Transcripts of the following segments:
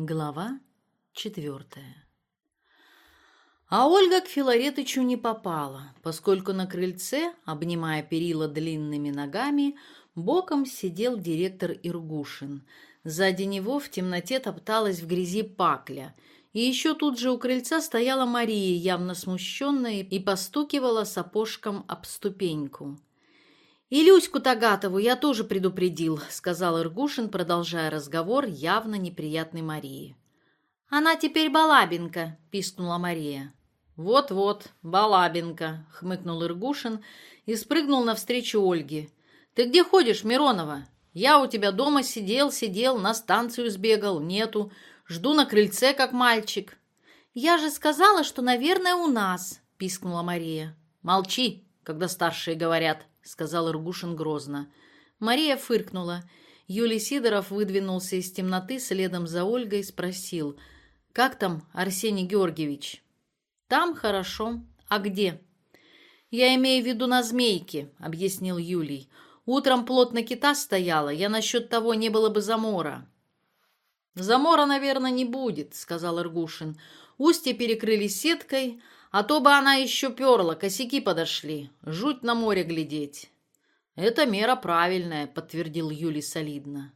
Глава четвертая А Ольга к Филаретычу не попала, поскольку на крыльце, обнимая перила длинными ногами, боком сидел директор Иргушин. Сзади него в темноте топталась в грязи пакля, и еще тут же у крыльца стояла Мария, явно смущенная, и постукивала сапожком об ступеньку. «И Люську Тагатову я тоже предупредил», — сказал Иргушин, продолжая разговор, явно неприятный Марии. «Она теперь балабинка», — пискнула Мария. «Вот-вот, балабинка», — хмыкнул Иргушин и спрыгнул навстречу Ольге. «Ты где ходишь, Миронова? Я у тебя дома сидел, сидел, на станцию сбегал, нету. Жду на крыльце, как мальчик». «Я же сказала, что, наверное, у нас», — пискнула Мария. «Молчи, когда старшие говорят», — сказал Иргушин грозно. Мария фыркнула. Юлий Сидоров выдвинулся из темноты следом за Ольгой и спросил, «Как там, Арсений Георгиевич?» «Там хорошо. А где?» «Я имею в виду на змейке», — объяснил Юлий. «Утром плотно кита стояла, я насчет того не было бы замора». «Замора, наверное, не будет», — сказал Иргушин. «Устье перекрыли сеткой, а то бы она еще перла, косяки подошли. Жуть на море глядеть. Это мера правильная, подтвердил Юлий солидно.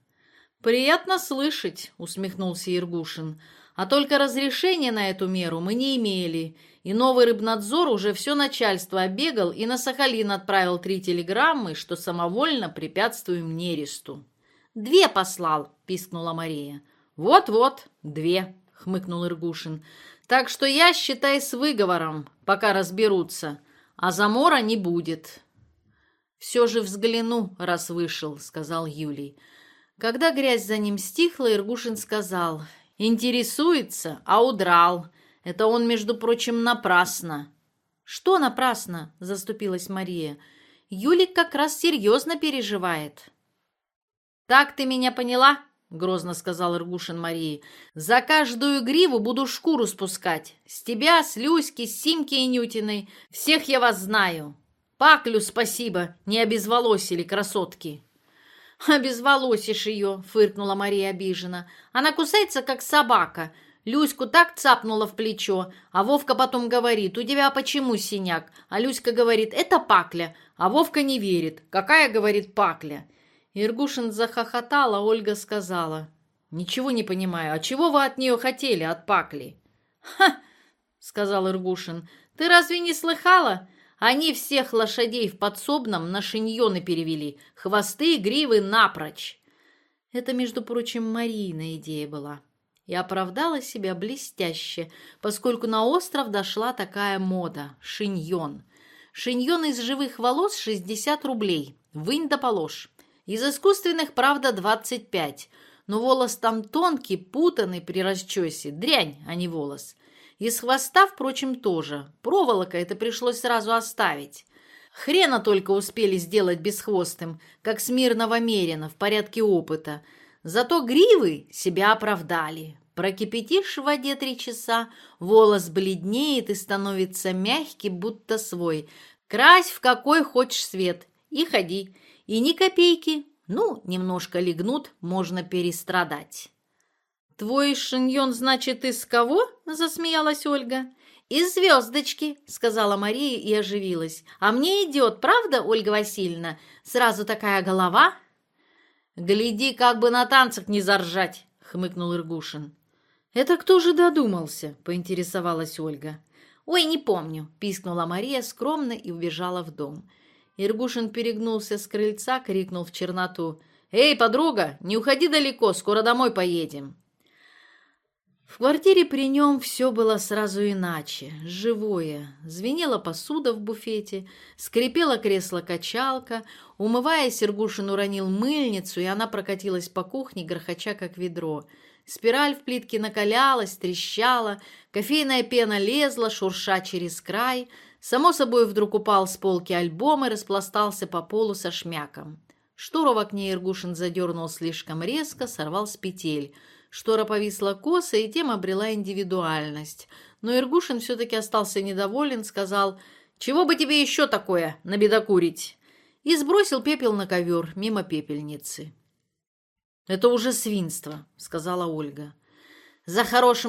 Приятно слышать, усмехнулся Иргушин. А только разрешения на эту меру мы не имели, и новый рыбнадзор уже все начальство обегал и на Сахалин отправил три телеграммы, что самовольно препятствуем нересту. «Две послал!» — пискнула Мария. «Вот-вот, две!» — хмыкнул Иргушин. Так что я, считай, с выговором, пока разберутся, а замора не будет. Все же взгляну, раз вышел, сказал Юлий. Когда грязь за ним стихла, Иргушин сказал, интересуется, а удрал. Это он, между прочим, напрасно. Что напрасно? Заступилась Мария. Юлик как раз серьезно переживает. Так ты меня поняла? — грозно сказал Иргушин Марии. «За каждую гриву буду шкуру спускать. С тебя, с Люськи, с Симки и Нютиной. Всех я вас знаю. Паклю спасибо, не обезволосили красотки». «Обезволосишь ее», — фыркнула Мария обиженно. «Она кусается, как собака. Люську так цапнула в плечо, а Вовка потом говорит, у тебя почему синяк? А Люська говорит, это пакля, а Вовка не верит. Какая, говорит, пакля?» Иргушин захохотал, а Ольга сказала. «Ничего не понимаю, а чего вы от нее хотели, от Пакли?» «Ха!» — сказал Иргушин. «Ты разве не слыхала? Они всех лошадей в подсобном на шиньоны перевели, хвосты и гривы напрочь!» Это, между прочим, Марийна идея была. И оправдала себя блестяще, поскольку на остров дошла такая мода — шиньон. Шиньон из живых волос 60 рублей, вынь да положь. Из искусственных, правда, 25, но волос там тонкий, путанный при расчесе, дрянь, а не волос. Из хвоста, впрочем, тоже. Проволока это пришлось сразу оставить. Хрена только успели сделать бесхвостым, как смирного мерина в порядке опыта. Зато гривы себя оправдали. Прокипятишь в воде три часа, волос бледнеет и становится мягкий, будто свой. Крась в какой хочешь свет и ходи. И ни копейки. Ну, немножко легнут, можно перестрадать. «Твой шиньон, значит, из кого?» – засмеялась Ольга. «Из звездочки», – сказала Мария и оживилась. «А мне идет, правда, Ольга Васильевна? Сразу такая голова?» «Гляди, как бы на танцах не заржать», – хмыкнул Иргушин. «Это кто же додумался?» – поинтересовалась Ольга. «Ой, не помню», – пискнула Мария скромно и убежала в дом. Иргушин перегнулся с крыльца, крикнул в черноту. «Эй, подруга, не уходи далеко, скоро домой поедем!» В квартире при нем все было сразу иначе, живое. Звенела посуда в буфете, скрипела кресло-качалка. Умываясь, Сергушин уронил мыльницу, и она прокатилась по кухне, грохоча как ведро. Спираль в плитке накалялась, трещала, кофейная пена лезла, шурша через край — Само собой вдруг упал с полки альбом и распластался по полу со шмяком. Штору в окне Иргушин задернул слишком резко, сорвал с петель. Штора повисла косо и тем обрела индивидуальность. Но Иргушин все-таки остался недоволен, сказал «Чего бы тебе еще такое набедокурить?» и сбросил пепел на ковер мимо пепельницы. «Это уже свинство», — сказала Ольга. «За хорошим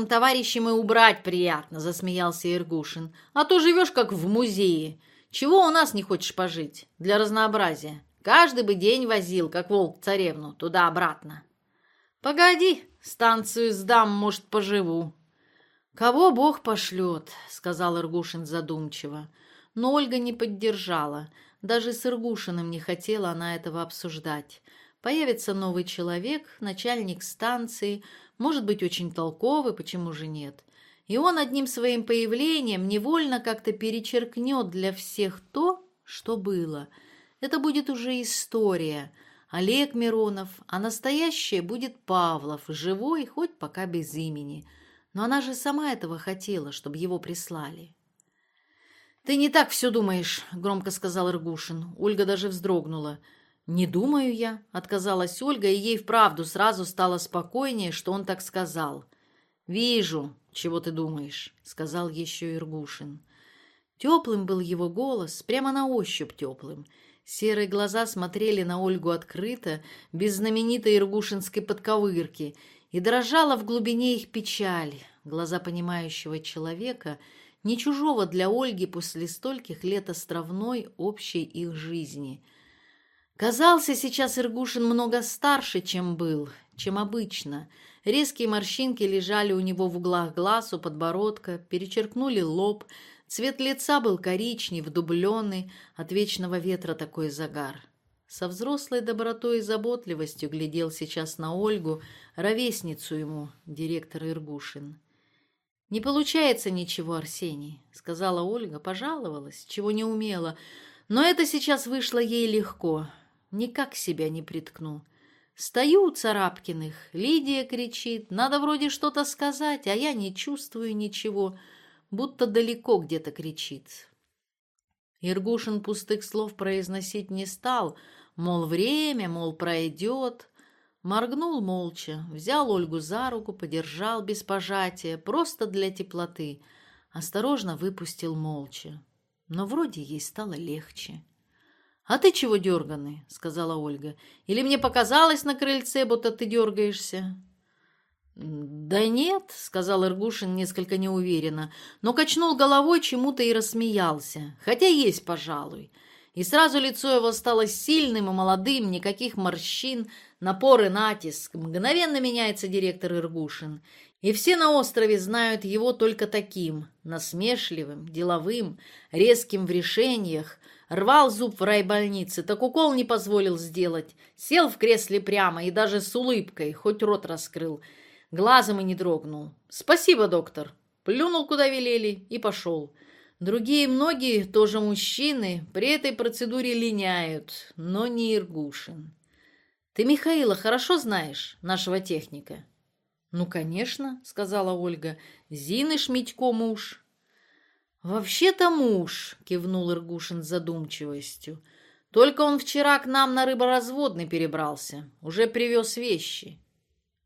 товарищем и убрать приятно», — засмеялся Иргушин. «А то живешь как в музее. Чего у нас не хочешь пожить? Для разнообразия. Каждый бы день возил, как волк царевну, туда-обратно». «Погоди, станцию сдам, может, поживу». «Кого Бог пошлет», — сказал Иргушин задумчиво. Но Ольга не поддержала. Даже с Иргушиным не хотела она этого обсуждать. Появится новый человек, начальник станции, Может быть, очень толковый, почему же нет? И он одним своим появлением невольно как-то перечеркнет для всех то, что было. Это будет уже история. Олег Миронов, а настоящее будет Павлов, живой, хоть пока без имени. Но она же сама этого хотела, чтобы его прислали. «Ты не так все думаешь», — громко сказал Иргушин. Ольга даже вздрогнула. Не думаю я, отказалась Ольга, и ей вправду сразу стало спокойнее, что он так сказал. Вижу, чего ты думаешь, сказал еще Иргушин. Теплым был его голос, прямо на ощупь теплым. Серые глаза смотрели на Ольгу открыто, без знаменитой иргушинской подковырки, и дрожала в глубине их печаль, глаза понимающего человека, не чужого для Ольги после стольких лет островной общей их жизни — Казался сейчас Иргушин много старше, чем был, чем обычно. Резкие морщинки лежали у него в углах глаз, у подбородка, перечеркнули лоб. Цвет лица был коричнев, дубленый, от вечного ветра такой загар. Со взрослой добротой и заботливостью глядел сейчас на Ольгу, ровесницу ему, директор Иргушин. «Не получается ничего, Арсений», — сказала Ольга, пожаловалась, чего не умела, но это сейчас вышло ей легко. Никак себя не приткну. Стою у Царапкиных, Лидия кричит, надо вроде что-то сказать, а я не чувствую ничего, будто далеко где-то кричит. Иргушин пустых слов произносить не стал, мол, время, мол, пройдет. Моргнул молча, взял Ольгу за руку, подержал без пожатия, просто для теплоты. Осторожно выпустил молча. Но вроде ей стало легче. «А ты чего дерганый?» — сказала Ольга. «Или мне показалось на крыльце, будто ты дергаешься?» «Да нет», — сказал Иргушин несколько неуверенно, но качнул головой чему-то и рассмеялся. «Хотя есть, пожалуй». И сразу лицо его стало сильным и молодым, никаких морщин, напор и натиск. Мгновенно меняется директор Иргушин. И все на острове знают его только таким, насмешливым, деловым, резким в решениях, Рвал зуб в райбольнице, так укол не позволил сделать. Сел в кресле прямо и даже с улыбкой, хоть рот раскрыл. Глазом и не дрогнул. «Спасибо, доктор». Плюнул, куда велели, и пошел. Другие многие, тоже мужчины, при этой процедуре линяют, но не Иргушин. «Ты Михаила хорошо знаешь, нашего техника?» «Ну, конечно», — сказала Ольга. «Зины Шмитько муж». «Вообще-то муж», — кивнул Иргушин с задумчивостью. «Только он вчера к нам на рыборазводный перебрался, уже привез вещи».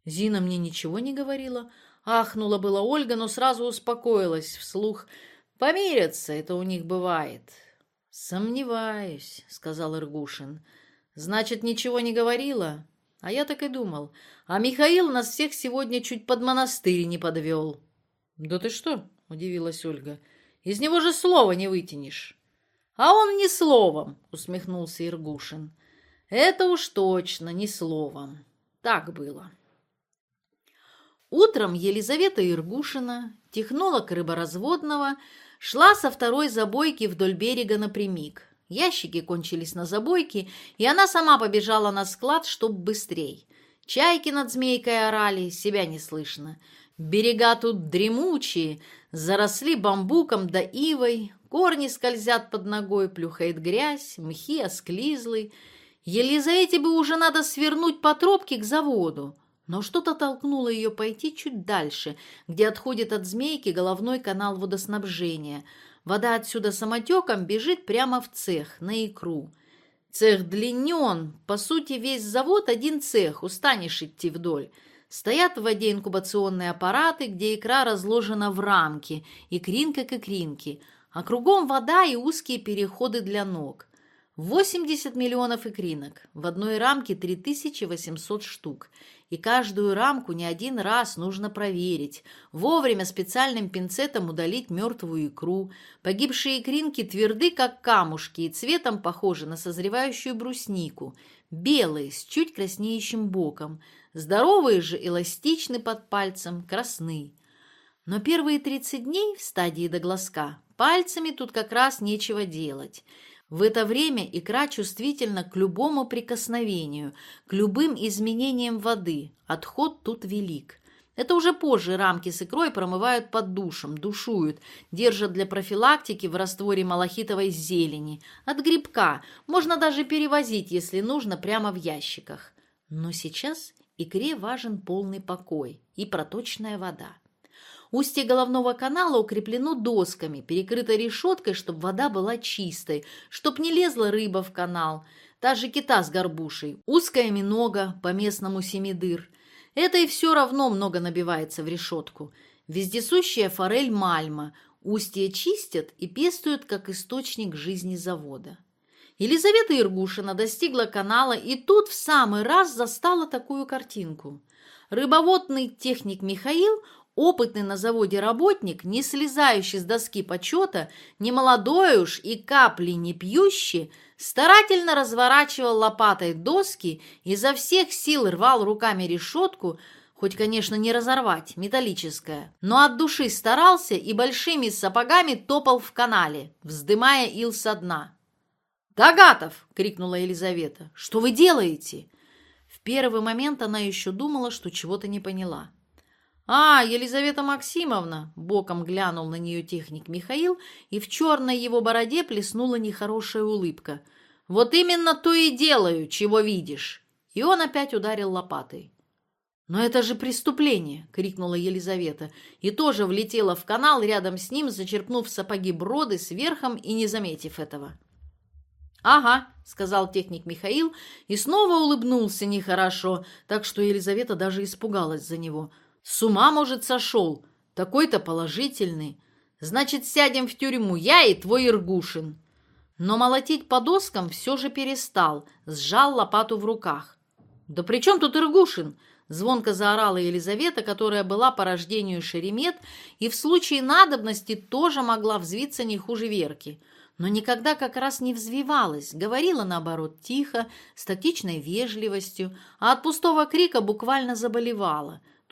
Зина мне ничего не говорила. Ахнула была Ольга, но сразу успокоилась вслух. «Помирятся, это у них бывает». «Сомневаюсь», — сказал Иргушин. «Значит, ничего не говорила?» А я так и думал. А Михаил нас всех сегодня чуть под монастырь не подвел. «Да ты что?» — удивилась Ольга. Из него же слова не вытянешь. А он не словом, усмехнулся Иргушин. Это уж точно не словом. Так было. Утром Елизавета Иргушина, технолог рыборазводного, шла со второй забойки вдоль берега напрямик. Ящики кончились на забойке, и она сама побежала на склад, чтоб быстрей. Чайки над змейкой орали, себя не слышно. Берега тут дремучие, заросли бамбуком да ивой, корни скользят под ногой, плюхает грязь, мхи осклизлый. Елизавете бы уже надо свернуть по тропке к заводу, но что-то толкнуло ее пойти чуть дальше, где отходит от змейки головной канал водоснабжения. Вода отсюда самотеком бежит прямо в цех, на икру. Цех длиннен, по сути, весь завод один цех, устанешь идти вдоль. Стоят в воде инкубационные аппараты, где икра разложена в рамки, икринка к икринке, а кругом вода и узкие переходы для ног. 80 миллионов икринок, в одной рамке 3800 штук. И каждую рамку не один раз нужно проверить, вовремя специальным пинцетом удалить мертвую икру. Погибшие икринки тверды, как камушки, и цветом похожи на созревающую бруснику – белые, с чуть краснеющим боком, здоровые же эластичны под пальцем, красны. Но первые 30 дней в стадии до глазка пальцами тут как раз нечего делать – в это время икра чувствительна к любому прикосновению, к любым изменениям Это уже позже рамки с икрой промывают под душем, душуют, держат для профилактики в растворе малахитовой зелени, от грибка, можно даже перевозить, если нужно, прямо в ящиках. Но сейчас икре важен полный покой и проточная вода. Устье головного канала укреплено досками, перекрыто решеткой, чтобы вода была чистой, чтобы не лезла рыба в канал, та же кита с горбушей, узкая минога, по местному семидыр – это и все равно много набивается в решетку. Вездесущая форель Мальма. Устье чистят и пестуют как источник жизни завода. Елизавета Иргушина достигла канала и тут в самый раз застала такую картинку. Рыбоводный техник Михаил, опытный на заводе работник, не слезающий с доски почета, не молодой уж и капли не пьющий, Старательно разворачивал лопатой доски, и изо всех сил рвал руками решетку, хоть, конечно, не разорвать, металлическое, но от души старался и большими сапогами топал в канале, вздымая ил со дна. Догатов! крикнула Елизавета. «Что вы делаете?» В первый момент она еще думала, что чего-то не поняла. «А, Елизавета Максимовна!» — боком глянул на нее техник Михаил, и в черной его бороде плеснула нехорошая улыбка. «Вот именно то и делаю, чего видишь!» И он опять ударил лопатой. «Но это же преступление!» — крикнула Елизавета, и тоже влетела в канал рядом с ним, зачерпнув сапоги броды сверхом и не заметив этого. «Ага», — сказал техник Михаил, и снова улыбнулся нехорошо, так что Елизавета даже испугалась за него — с ума, может, сошел. Такой-то положительный. Значит, сядем в тюрьму, я и твой Иргушин. Но молотить по доскам все же перестал, сжал лопату в руках. «Да при чем тут Иргушин?» Звонко заорала Елизавета, которая была по рождению Шеремет и в случае надобности тоже могла взвиться не хуже Верки, но никогда как раз не взвивалась, говорила,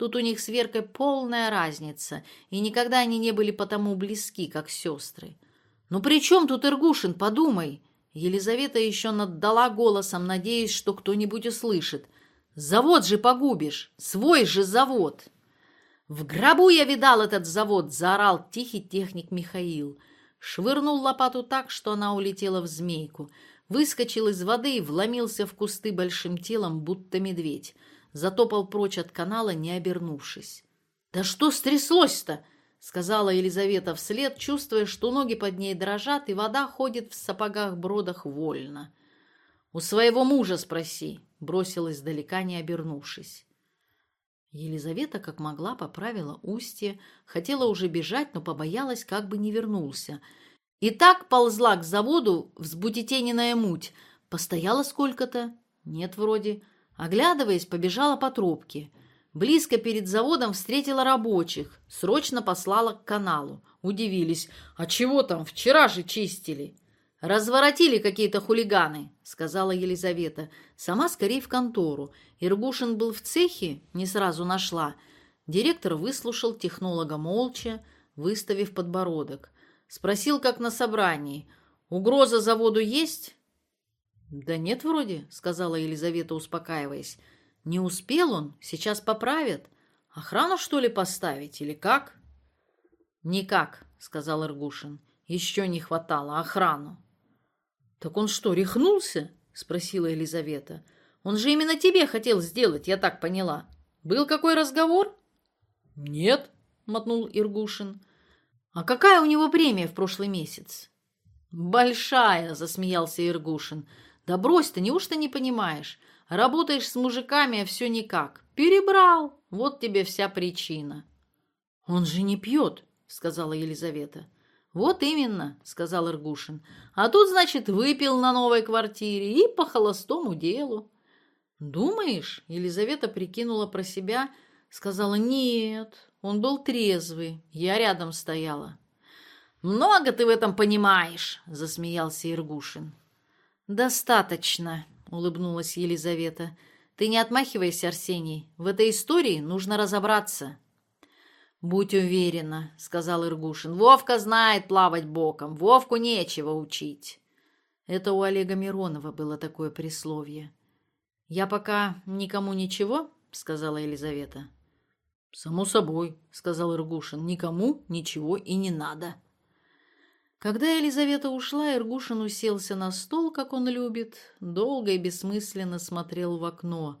наоборот, тихо, с тактичной вежливостью, а от пустого крика буквально заболевала – Тут у них с Веркой полная разница, и никогда они не были потому близки, как сестры. «Ну при чем тут Иргушин, подумай?» Елизавета еще наддала голосом, надеясь, что кто-нибудь услышит. «Завод же погубишь! Свой же завод!» «В гробу я видал этот завод!» — заорал тихий техник Михаил. Швырнул затопал прочь от канала, не обернувшись. «Да что стряслось-то?» — сказала Елизавета вслед, чувствуя, что ноги под ней дрожат, и вода ходит в сапогах-бродах вольно. «У своего мужа спроси», — бросилась издалека, не обернувшись. Елизавета, как могла, поправила устье, хотела уже бежать, но побоялась, как бы не вернулся. И так ползла к заводу взбутетененная муть. Постояла сколько-то? Нет, вроде. Оглядываясь, побежала по трубке. Близко перед заводом встретила рабочих, срочно послала к каналу. Удивились, а чего там, вчера же чистили. «Разворотили какие-то хулиганы», — сказала Елизавета. Сама скорее в контору. Иргушин был в цехе, не сразу нашла. Директор выслушал технолога молча, выставив подбородок. Спросил, как на собрании. «Угроза заводу есть?» Да нет вроде, сказала Елизавета, успокаиваясь. Не успел он, сейчас поправят. Охрану, что ли, поставить или как? Никак, сказал Иргушин. Еще не хватало охрану. Так он что, рехнулся? спросила Елизавета. Он же именно тебе хотел сделать, я так поняла. Был какой разговор? Нет, мотнул Иргушин. А какая у него премия в прошлый месяц? Большая, засмеялся Иргушин. Да брось ты, неужто не понимаешь? Работаешь с мужиками, а все никак. Перебрал. Вот тебе вся причина. Он же не пьет, сказала Елизавета. Вот именно, сказал Иргушин. А тут, значит, выпил на новой квартире и по холостому делу. «Думаешь?» — Елизавета прикинула про себя, сказала «нет». Он был трезвый, я рядом стояла. «Много «Достаточно», — улыбнулась Елизавета. «Ты не отмахивайся, Арсений. В этой истории нужно разобраться». «Будь уверена», — сказал Иргушин. «Вовка знает плавать боком. Вовку нечего учить». Это у Олега Миронова было такое присловие. «Я пока никому ничего», — сказала Елизавета. «Само собой», — сказал Иргушин. «Никому ничего и не надо». Когда Елизавета ушла, Иргушин уселся на стол, как он любит, долго и бессмысленно смотрел в окно.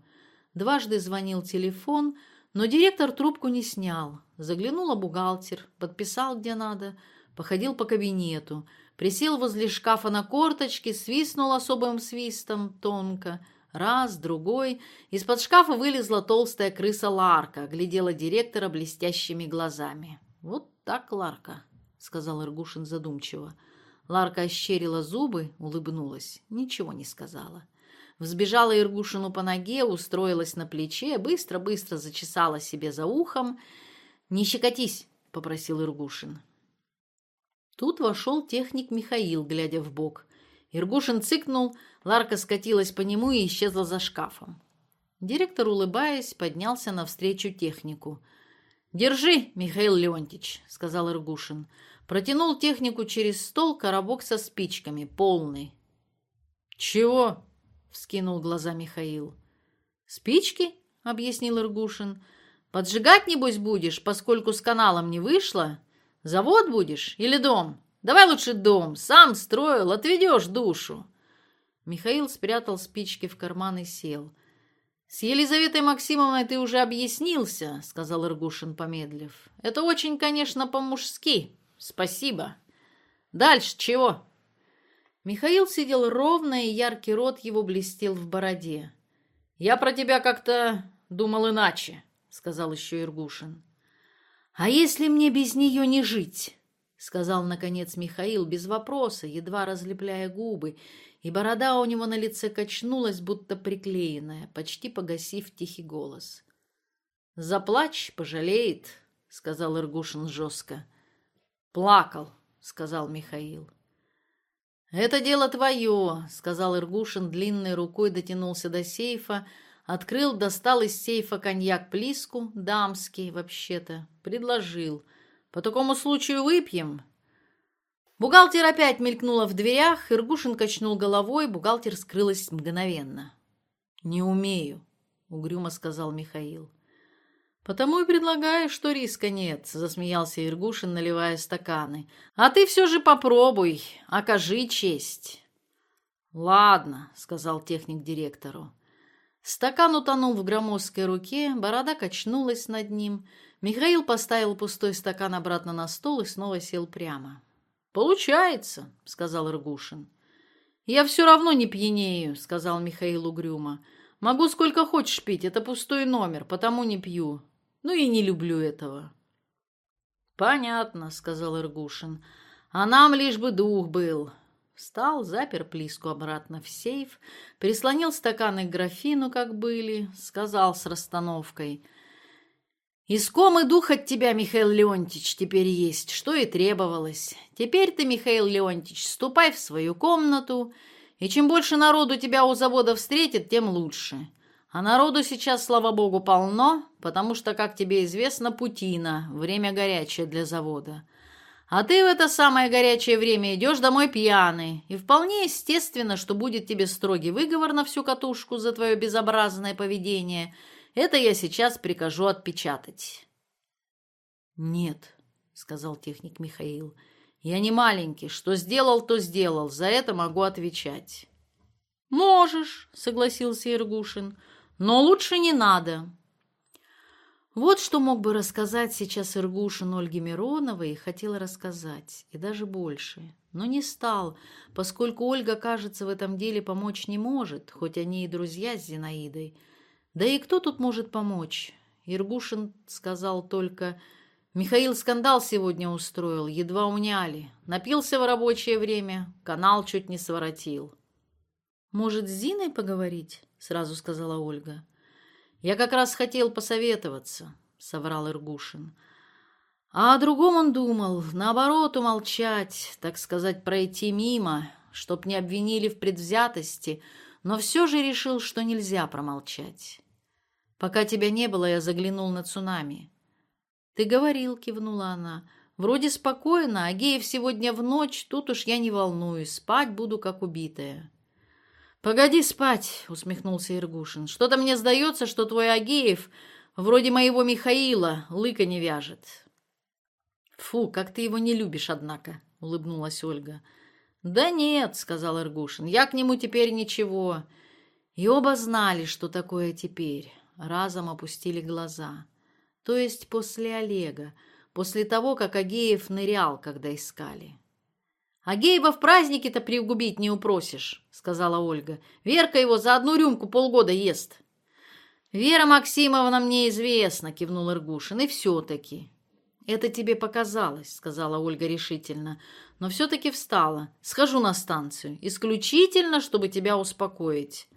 Дважды звонил телефон, но директор трубку не снял. Заглянула бухгалтер, подписал где надо, походил по кабинету, присел возле шкафа на корточке, свистнул особым свистом тонко. Раз, другой. Из-под шкафа вылезла толстая крыса Ларка, глядела директора блестящими глазами. Вот так Ларка. сказал Иргушин задумчиво. Ларка ощерила зубы, улыбнулась, ничего не сказала. Взбежала Иргушину по ноге, устроилась на плече, быстро-быстро зачесала себе за ухом. «Не щекотись!» — попросил Иргушин. Тут вошел техник Михаил, глядя в бок. Иргушин цыкнул, Ларка скатилась по нему и исчезла за шкафом. Директор, улыбаясь, поднялся навстречу технику. «Держи, Михаил Леонтьевич», — сказал Иргушин. протянул технику через стол коробок со спичками, полный. «Чего?» — вскинул глаза Михаил. «Спички?» — объяснил Иргушин. «Поджигать, небось, будешь, поскольку с каналом не вышло? Завод будешь или дом? Давай лучше дом, сам строил, отведешь душу». Михаил спрятал спички в карман и сел. «С Елизаветой Максимовной ты уже объяснился», — сказал Иргушин, помедлив. «Это очень, конечно, по-мужски» спасибо. Дальше чего? Михаил сидел ровно, и яркий рот его блестел в бороде. «Я про тебя как-то думал иначе», — сказал еще Иргушин. «А если мне без нее не жить?» — сказал, наконец, Михаил без вопроса, едва разлепляя губы, и борода у него на лице качнулась, будто приклеенная, почти погасив тихий голос. «Заплачь, пожалеет», — сказал Иргушин жестко. «Плакал», — сказал Михаил. «Это дело твое», — сказал Иргушин, длинной рукой дотянулся до сейфа, открыл, достал из сейфа коньяк-плиску, дамский вообще-то, предложил. «По такому случаю выпьем». Бухгалтер опять мелькнула в дверях, Иргушин качнул головой, бухгалтер скрылась мгновенно. «Не умею», — угрюмо сказал Михаил. «Потому и предлагаешь, что риска нет», — засмеялся Иргушин, наливая стаканы. «А ты все же попробуй, окажи честь». «Ладно», — сказал техник директору. Стакан утонул в громоздкой руке, борода качнулась над ним. Михаил поставил пустой стакан обратно на стол и снова сел прямо. «Получается», — сказал Иргушин. «Я все равно не пьянею», — сказал Михаил угрюмо. «Могу сколько хочешь пить, это пустой номер, потому не пью. Ну и не люблю этого». «Понятно», — сказал Иргушин. «А нам лишь бы дух был». Встал, запер плиску обратно в сейф, прислонил стаканы к графину, как были, сказал с расстановкой. «Искомый дух от тебя, Михаил Леонтьевич, теперь есть, что и требовалось. Теперь ты, Михаил Леонтьевич, ступай в свою комнату, и чем больше народу тебя у завода встретит, тем лучше. А народу сейчас, слава богу, полно, потому что, как тебе известно, путина, время горячее для завода. А ты в это самое горячее время идешь домой пьяный, и вполне естественно, что будет тебе строгий выговор на всю катушку за твое безобразное поведение. Это я сейчас прикажу отпечатать. «Нет», — сказал техник Михаил, — «я не маленький. Что сделал, то сделал. За это могу отвечать». «Можешь», — согласился Иргушин, — но лучше не надо. Вот что мог бы рассказать сейчас Иргушин Ольге Мироновой и хотел рассказать, и даже больше. Но не стал, поскольку Ольга, кажется, в этом деле помочь не может, хоть они и друзья с Зинаидой. Да и кто тут может помочь? Иргушин сказал только, «Михаил скандал сегодня устроил, едва уняли. Напился в рабочее время, канал чуть не своротил». «Может, с Зиной поговорить?» — сразу сказала Ольга. «Я как раз хотел посоветоваться», — соврал Иргушин. А о другом он думал, наоборот, умолчать, так сказать, пройти мимо, чтоб не обвинили в предвзятости, но все же решил, что нельзя промолчать. Пока тебя не было, я заглянул на цунами. «Ты говорил», — кивнула она, — «вроде спокойно, а Геев сегодня в ночь, тут уж я не волнуюсь, спать буду как убитая». «Погоди спать», — усмехнулся Иргушин. «Что-то мне сдается, что твой Агеев, вроде моего Михаила, лыка не вяжет». «Фу, как ты его не любишь, однако», — улыбнулась Ольга. «Да нет», — сказал Иргушин, — «я к нему теперь ничего». И оба знали, что такое теперь. Разом опустили глаза. То есть после Олега, после того, как Агеев нырял, когда искали. «Агеева в празднике-то приугубить не упросишь», — сказала Ольга. «Верка его за одну рюмку полгода ест». «Вера Максимовна мне известна», — кивнул Иргушин, — «и все-таки». «Это тебе показалось», — сказала Ольга решительно, но все-таки встала. «Схожу на станцию, исключительно, чтобы тебя успокоить».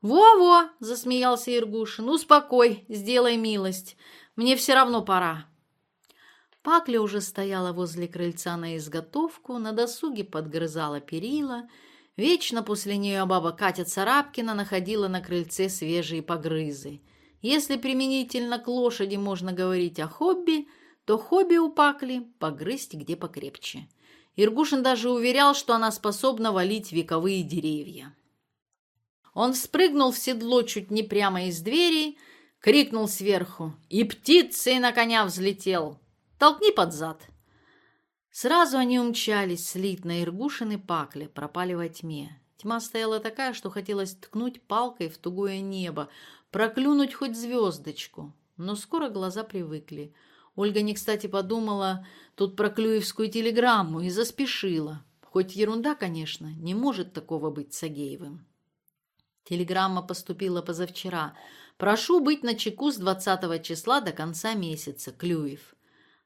«Во-во!» — засмеялся Иргушин. «Успокой, сделай милость. Мне все равно пора». Пакля уже стояла возле крыльца на изготовку, на досуге подгрызала перила. Вечно после нее баба Катя Царапкина находила на крыльце свежие погрызы. Если применительно к лошади можно говорить о хобби, то хобби у Пакли – погрызть где покрепче. Иргушин даже уверял, что она способна валить вековые деревья. Он спрыгнул в седло чуть не прямо из двери, крикнул сверху «И птицей на коня взлетел!» толкни под зад». Сразу они умчались, слитно и ргушины пакли, пропали во тьме. Тьма стояла такая, что хотелось ткнуть палкой в тугое небо, проклюнуть хоть звездочку. Но скоро глаза привыкли. Ольга не кстати подумала тут про Клюевскую телеграмму и заспешила. Хоть ерунда, конечно, не может такого быть с Агеевым. Телеграмма поступила позавчера. «Прошу быть на чеку с 20 числа до конца месяца. Клюев».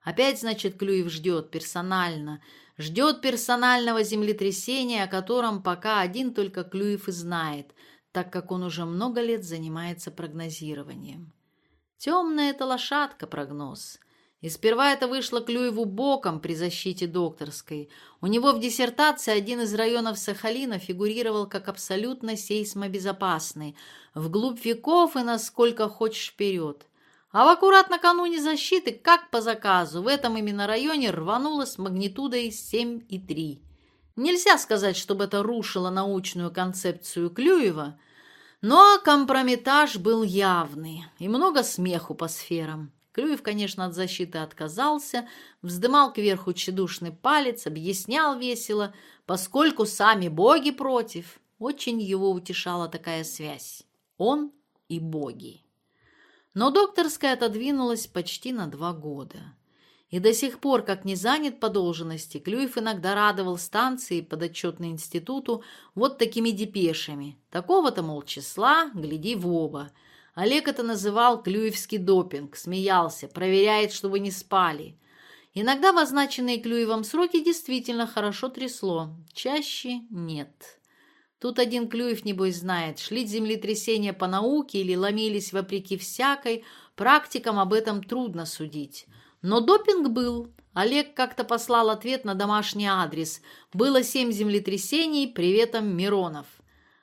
Опять, значит, Клюев ждет персонально. Ждет персонального землетрясения, о котором пока один только Клюев и знает, так как он уже много лет занимается прогнозированием. Темная это лошадка прогноз. И сперва это вышло Клюеву боком при защите докторской. У него в диссертации один из районов Сахалина фигурировал как абсолютно сейсмобезопасный, вглубь веков и насколько хочешь вперед. А в аккурат накануне защиты, как по заказу, в этом именно районе рвануло с магнитудой 7,3. Нельзя сказать, чтобы это рушило научную концепцию Клюева, но компрометаж был явный и много смеху по сферам. Клюев, конечно, от защиты отказался, вздымал кверху тщедушный палец, объяснял весело, поскольку сами боги против. Очень его утешала такая связь. Он и боги. Но докторская отодвинулась почти на два года. И до сих пор, как не занят по должности, Клюев иногда радовал станции, подотчетной институту, вот такими депешами. Такого-то, мол, числа, гляди в оба. Олег это называл клюевский допинг, смеялся, проверяет, чтобы не спали. Иногда в означенные Клюевом сроки действительно хорошо трясло, чаще нет. Тут один Клюев, небось, знает, шлить землетрясения по науке или ломились вопреки всякой, практикам об этом трудно судить. Но допинг был. Олег как-то послал ответ на домашний адрес. Было семь землетрясений, приветом Миронов.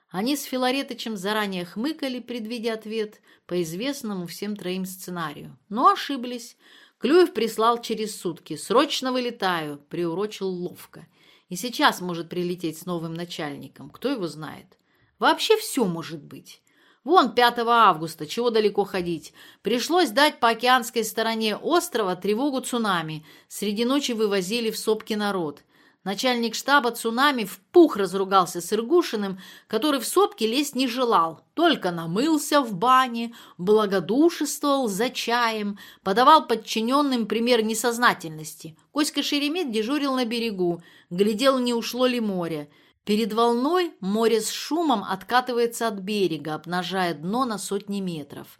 Они с Филаретычем заранее хмыкали, предвидя ответ, по известному всем троим сценарию. Но ошиблись. Клюев прислал через сутки. «Срочно вылетаю!» – приурочил ловко – И сейчас может прилететь с новым начальником. Кто его знает? Вообще все может быть. Вон 5 августа, чего далеко ходить. Пришлось дать по океанской стороне острова тревогу цунами. Среди ночи вывозили в сопки народ. Начальник штаба цунами в пух разругался с Иргушиным, который в сопки лезть не желал, только намылся в бане, благодушествовал за чаем, подавал подчиненным пример несознательности. Коська Шеремет дежурил на берегу, глядел, не ушло ли море. Перед волной море с шумом откатывается от берега, обнажая дно на сотни метров.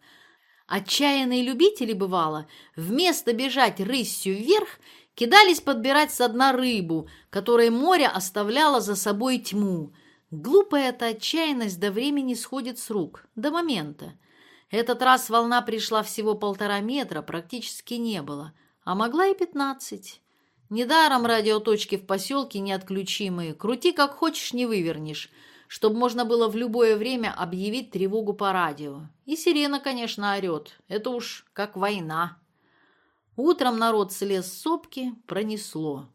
Отчаянные любители, бывало, вместо бежать рысью вверх, кидались подбирать со дна рыбу, которой море оставляло за собой тьму. Глупая эта отчаянность до времени сходит с рук, до момента. Этот раз волна пришла всего полтора метра, практически не было, а могла и пятнадцать. Недаром радиоточки в поселке неотключимые. Крути как хочешь, не вывернешь, чтобы можно было в любое время объявить тревогу по радио. И сирена, конечно, орет. Это уж как война. Утром народ слез с сопки, пронесло.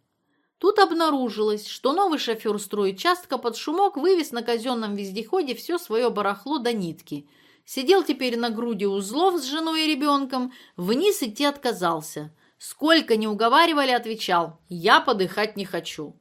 Тут обнаружилось, что новый шофер стройчастка под шумок вывез на казенном вездеходе все свое барахло до нитки. Сидел теперь на груди узлов с женой и ребенком, вниз идти отказался – Сколько не уговаривали, отвечал «Я подыхать не хочу».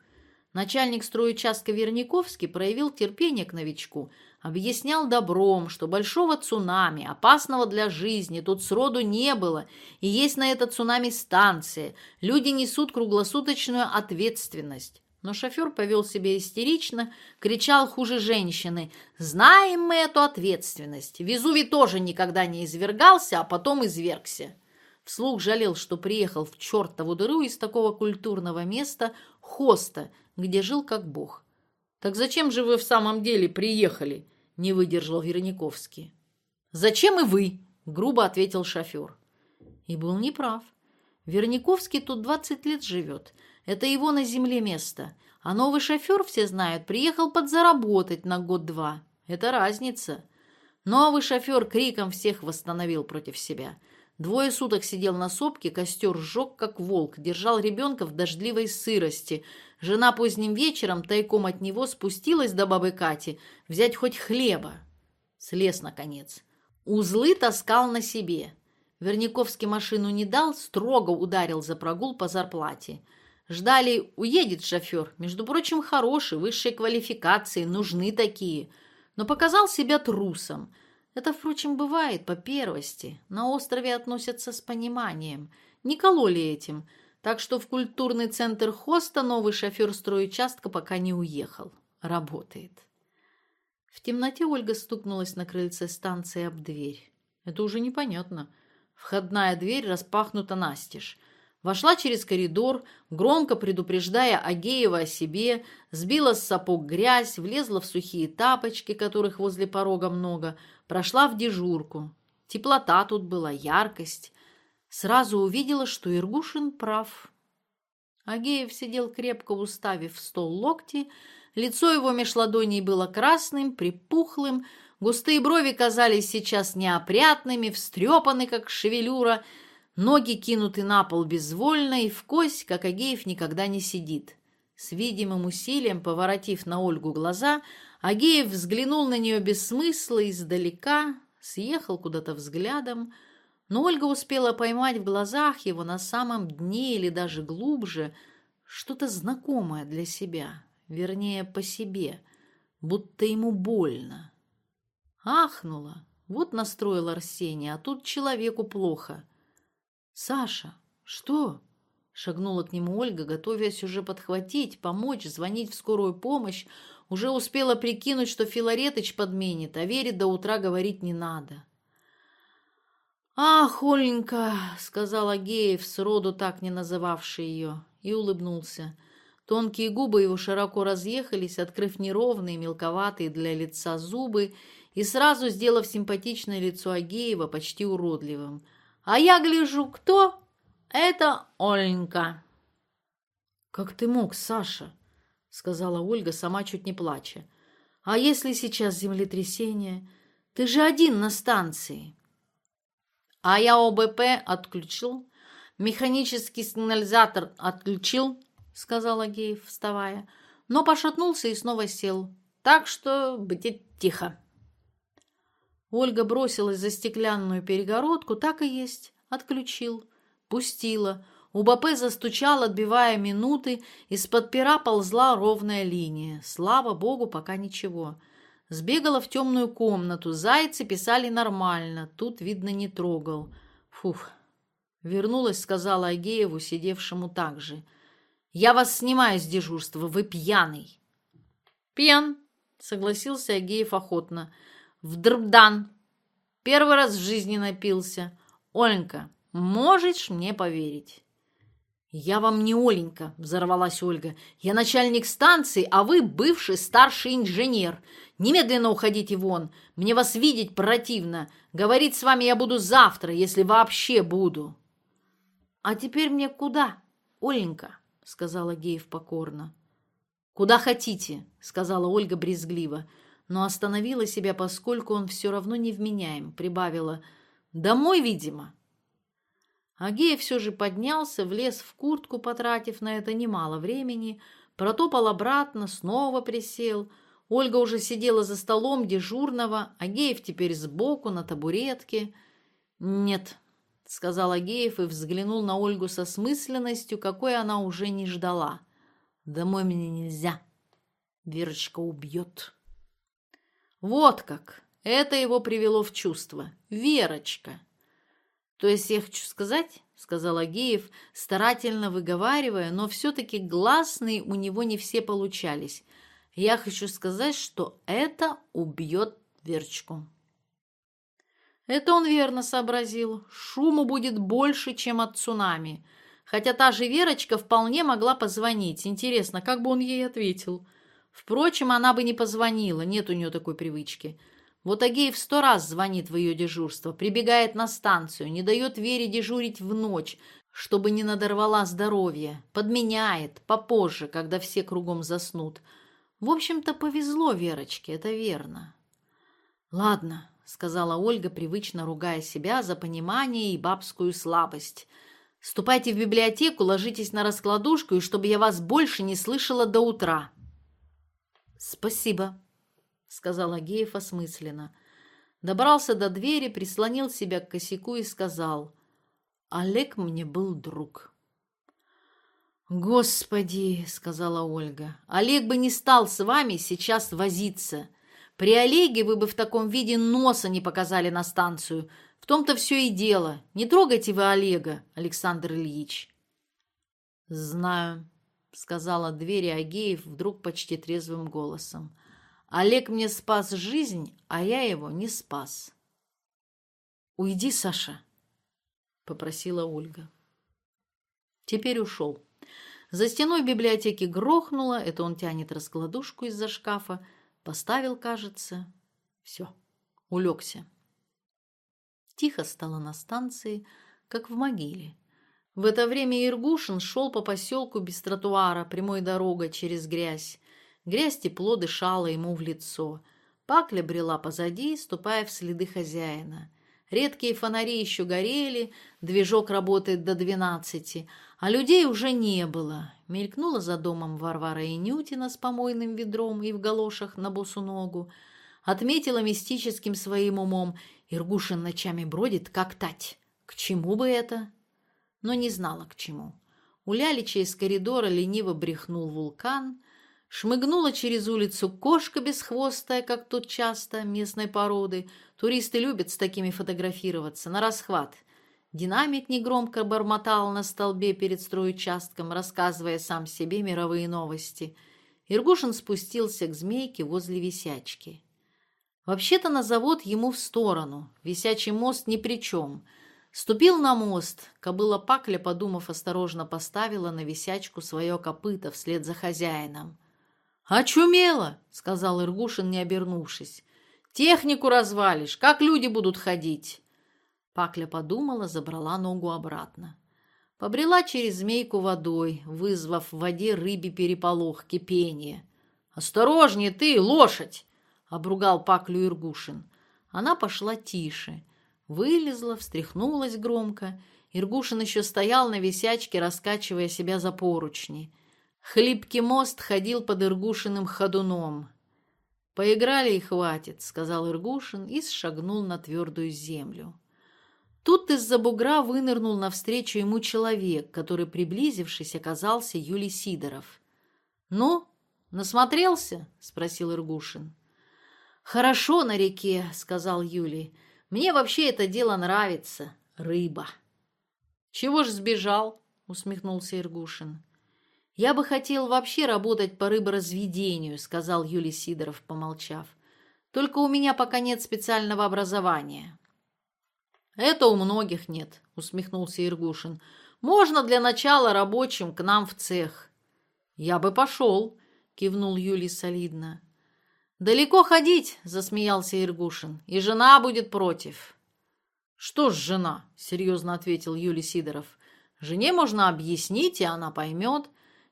Начальник стройучастка Верняковский проявил терпение к новичку, объяснял добром, что большого цунами, опасного для жизни, тут сроду не было, и есть на это цунами станция. Люди несут круглосуточную ответственность. Но шофер повел себя истерично, кричал хуже женщины. «Знаем мы эту ответственность. Везувий тоже никогда не извергался, а потом извергся». вслух жалел, что приехал в чертову дыру из такого культурного места Хоста, где жил как бог. «Так зачем же вы в самом деле приехали?» – не выдержал Верниковский. «Зачем и вы?» – грубо ответил шофер. И был неправ. Верниковский тут двадцать лет живет. Это его на земле место. А новый шофер, все знают, приехал подзаработать на год-два. Это разница. Новый шофер криком всех восстановил против себя. Двое суток сидел на сопке, костер сжег, как волк, держал ребенка в дождливой сырости – Жена поздним вечером тайком от него спустилась до бабы Кати взять хоть хлеба. Слез, наконец. Узлы таскал на себе. Верниковский машину не дал, строго ударил за прогул по зарплате. Ждали, уедет шофер, между прочим, хороший, высшей квалификации, нужны такие. Но показал себя трусом. Это, впрочем, бывает по первости. На острове относятся с пониманием. Не кололи этим. Так что в культурный центр хоста новый шофер стройучастка пока не уехал. Работает. В темноте Ольга стукнулась на крыльце станции об дверь. Это уже непонятно. Входная дверь распахнута настежь. Вошла через коридор, громко предупреждая Агеева о себе, сбила с сапог грязь, влезла в сухие тапочки, которых возле порога много, прошла в дежурку. Теплота тут была, яркость сразу увидела, что Иргушин прав. Агеев сидел крепко уставив в стол локти, лицо его меж ладоней было красным, припухлым, густые брови казались сейчас неопрятными, встрепаны, как шевелюра, Ноги кинуты на пол безвольно и в кость, как Агеев никогда не сидит. С видимым усилием, поворотив на Ольгу глаза, Агеев взглянул на нее без смысла издалека, съехал куда-то взглядом, но Ольга успела поймать в глазах его на самом дне или даже глубже что-то знакомое для себя, вернее, по себе, будто ему больно. Ахнула, вот настроил Арсений, а тут человеку плохо — «Саша, что?» Шагнула к нему Ольга, готовясь уже подхватить, помочь, звонить в скорую помощь. Уже успела прикинуть, что Филаретыч подменит, а верит до утра говорить не надо. «Ах, Оленька!» — сказал Агеев, сроду так не называвший ее, и улыбнулся. Тонкие губы его широко разъехались, открыв неровные, мелковатые для лица зубы, и сразу сделав симпатичное лицо Агеева почти уродливым. «А я гляжу, кто? Это Оленька!» «Как ты мог, Саша?» — сказала Ольга, сама чуть не плача. «А если сейчас землетрясение? Ты же один на станции!» А я ОБП отключил. Механический сигнализатор отключил, сказал Агеев, вставая. Но пошатнулся и снова сел. Так что будет тихо. Ольга бросилась за стеклянную перегородку, так и есть, отключил, пустила. У Бапе застучал, отбивая минуты, из-под пера ползла ровная линия. Слава богу, пока ничего. Сбегала в темную комнату, зайцы писали нормально, тут, видно, не трогал. Фух. Вернулась, сказала Агееву, сидевшему так же. «Я вас снимаю с дежурства, вы пьяный». «Пьян», — согласился Агеев охотно. «Вдрбдан. Первый раз в жизни напился. Оленька, можешь мне поверить?» «Я вам не Оленька», — взорвалась Ольга. «Я начальник станции, а вы бывший старший инженер. Немедленно уходите вон. Мне вас видеть противно. Говорить с вами я буду завтра, если вообще буду». «А теперь мне куда, Оленька?» — сказала Геев покорно. «Куда хотите», — сказала Ольга брезгливо, но остановила себя, поскольку он все равно невменяем, прибавила «Домой, видимо». Агея все же поднялся, влез в куртку, потратив на это немало времени, протопал обратно, снова присел. Ольга уже сидела за столом дежурного, Агеев теперь сбоку, на табуретке. «Нет», — сказал Агеев и взглянул на Ольгу со смысленностью, какой она уже не ждала. «Домой мне нельзя. Верочка убьет». Вот как! Это его привело в чувство. Верочка. То есть я хочу сказать, — сказал Агеев, старательно выговаривая, но все-таки гласные у него не все получались — я хочу сказать, что это убьет Верочку. Это он верно сообразил. Шуму будет больше, чем от цунами. Хотя та же Верочка вполне могла позвонить. Интересно, Впрочем, она бы не позвонила, нет у нее такой привычки. Вот Агеев сто раз звонит в ее дежурство, прибегает на станцию, не дает Вере дежурить в ночь, чтобы не надорвала здоровье, подменяет, попозже, когда все кругом заснут. В общем-то, повезло Верочке, это верно. «Ладно», — сказала Ольга, привычно ругая себя за понимание и бабскую слабость. «Ступайте в библиотеку, ложитесь на раскладушку, и чтобы я вас больше не слышала до утра». «Спасибо», — сказала Геев осмысленно. Добрался до двери, прислонил себя к косяку и сказал. «Олег мне был друг». «Господи!» — сказала Ольга. «Олег бы не стал с вами сейчас возиться. При Олеге вы бы в таком виде носа не показали на станцию. В том-то все и дело. Не трогайте вы Олега, Александр Ильич». «Знаю», сказала дверь Агеев вдруг почти трезвым голосом. «Олег мне спас жизнь, а я его не спас». «Уйди, Саша», — попросила Ольга. Теперь ушел. За стеной библиотеки грохнуло, это он тянет раскладушку из-за шкафа, поставил, кажется. Все, улегся. Тихо стало на станции, как в могиле. В это время Иргушин шел по поселку без тротуара, прямой дорога через грязь. Грязь тепло дышала ему в лицо. Пакля брела позади, ступая в следы хозяина. Редкие фонари еще горели, движок работает до двенадцати, а людей уже не было. Мелькнула за домом Варвара и Нютина с помойным ведром и в галошах на босу ногу. Отметила мистическим своим умом, Иргушин ночами бродит, как тать. К чему бы это? Но не знала, к чему. У Лялича из коридора лениво брехнул вулкан. Шмыгнула через улицу кошка бесхвостая, как тут часто, местной породы. Туристы любят с такими фотографироваться, на расхват. Динамик негромко бормотал на столбе перед стройучастком, рассказывая сам себе мировые новости. Иргушин спустился к змейке возле висячки. Вообще-то на завод ему в сторону. Висячий мост ни при чем. Ступил на мост. Кобыла Пакля, подумав, осторожно поставила на висячку свое копыто вслед за хозяином. «Очумело!» — сказал Иргушин, не обернувшись. «Технику развалишь! Как люди будут ходить?» Пакля подумала, забрала ногу обратно. Побрела через змейку водой, вызвав в воде рыбий переполох, кипение. «Осторожнее ты, лошадь!» — обругал Паклю Иргушин. Она пошла тише — Вылезла, встряхнулась громко. Иргушин еще стоял на висячке, раскачивая себя за поручни. Хлипкий мост ходил под Иргушиным ходуном. «Поиграли и хватит», — сказал Иргушин и сшагнул на твердую землю. Тут из-за бугра вынырнул навстречу ему человек, который, приблизившись, оказался Юлий Сидоров. «Ну, насмотрелся?» — спросил Иргушин. «Хорошо на реке», — сказал Юлий. Мне вообще это дело нравится. Рыба. Чего ж сбежал? Усмехнулся Иргушин. Я бы хотел вообще работать по рыборазведению, сказал Юлий Сидоров, помолчав. Только у меня пока нет специального образования. Это у многих нет, усмехнулся Иргушин. Можно для начала рабочим к нам в цех. Я бы пошел, кивнул Юлий солидно. Далеко ходить?» – засмеялся Иргушин. «И жена будет против». «Что ж жена?» – серьезно ответил Юлий Сидоров. «Жене можно объяснить, и она поймет.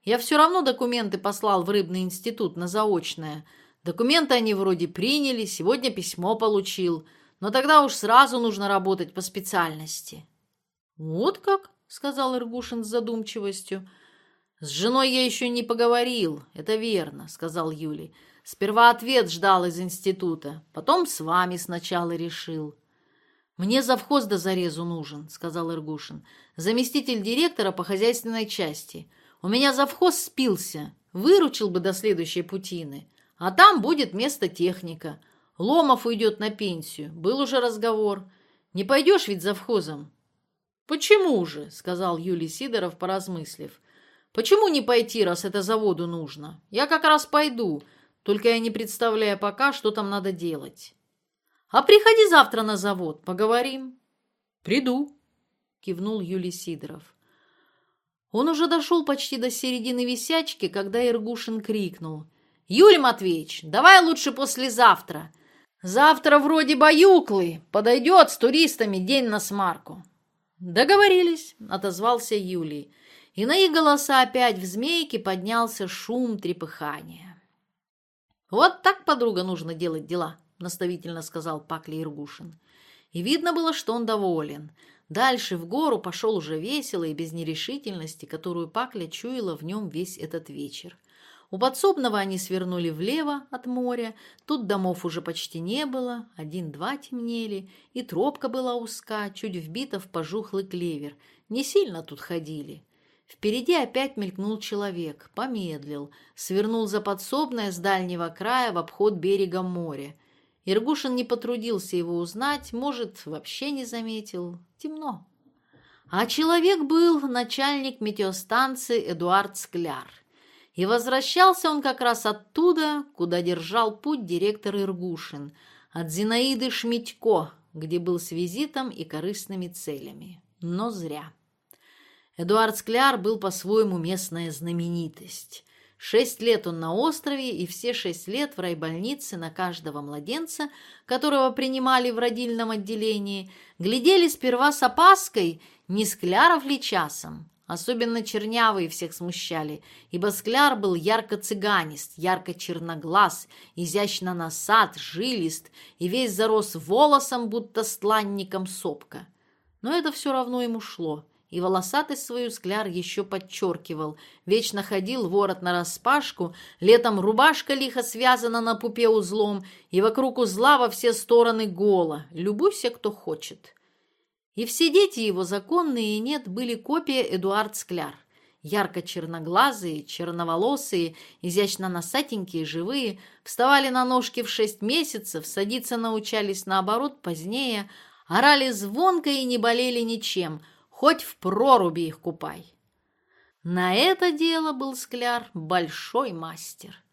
Я все равно документы послал в рыбный институт на заочное. Документы они вроде приняли, сегодня письмо получил. Но тогда уж сразу нужно работать по специальности». «Вот как?» – сказал Иргушин с задумчивостью. «С женой я еще не поговорил, это верно», – сказал Юлий. Сперва ответ ждал из института, потом с вами сначала решил. «Мне завхоз до зарезу нужен», — сказал Иргушин. «Заместитель директора по хозяйственной части. У меня завхоз спился, выручил бы до следующей путины. А там будет место техника. Ломов уйдет на пенсию. Был уже разговор. Не пойдешь ведь завхозом?» «Почему же?» — сказал Юлий Сидоров, поразмыслив. «Почему не пойти, раз это заводу нужно? Я как раз пойду». Только я не представляю пока, что там надо делать. А приходи завтра на завод, поговорим. Приду, кивнул Юлий Сидоров. Он уже дошел почти до середины висячки, когда Иргушин крикнул. «Юрий Матвеевич, давай лучше послезавтра. Завтра вроде баюклы. Подойдет с туристами день на смарку». «Договорились», — отозвался Юлий. И на их голоса опять в змейке поднялся шум трепыхания. Вот так, подруга, нужно делать дела, наставительно сказал Пакли Иргушин. И видно было, что он доволен. Дальше в гору пошел уже весело и без нерешительности, которую Пакля чуяла в нем весь этот вечер. У подсобного они свернули влево от моря, тут домов уже почти не было, один-два темнели, и тропка была узка, чуть вбита в пожухлый клевер. Не сильно тут ходили. Впереди опять мелькнул человек, помедлил, свернул за подсобное с дальнего края в обход берега моря. Иргушин не потрудился его узнать, может, вообще не заметил. Темно. А человек был начальник метеостанции Эдуард Скляр. И возвращался он как раз оттуда, куда держал путь директор Иргушин, от Зинаиды Шмитько, где был с визитом и корыстными целями. Но зря. Эдуард Скляр был по-своему местная знаменитость. Шесть лет он на острове, и все шесть лет в райбольнице на каждого младенца, которого принимали в родильном отделении, глядели сперва с опаской, не Скляров ли часом. Особенно чернявые всех смущали, ибо Скляр был ярко-цыганист, ярко-черноглаз, изящно насад, жилист и весь зарос волосом, будто стланником сопка. Но это все равно ему шло – и волосатость свою скляр еще подчеркивал. Вечно ходил ворот нараспашку, летом рубашка лихо связана на пупе узлом, и вокруг узла во все стороны голо. Любуйся, кто хочет. И все дети его, законные и нет, были копия Эдуард Скляр. Ярко-черноглазые, черноволосые, изящно носатенькие, живые, вставали на ножки в шесть месяцев, садиться научались наоборот позднее, орали звонко и не болели ничем – хоть в проруби их купай. На это дело был Скляр большой мастер.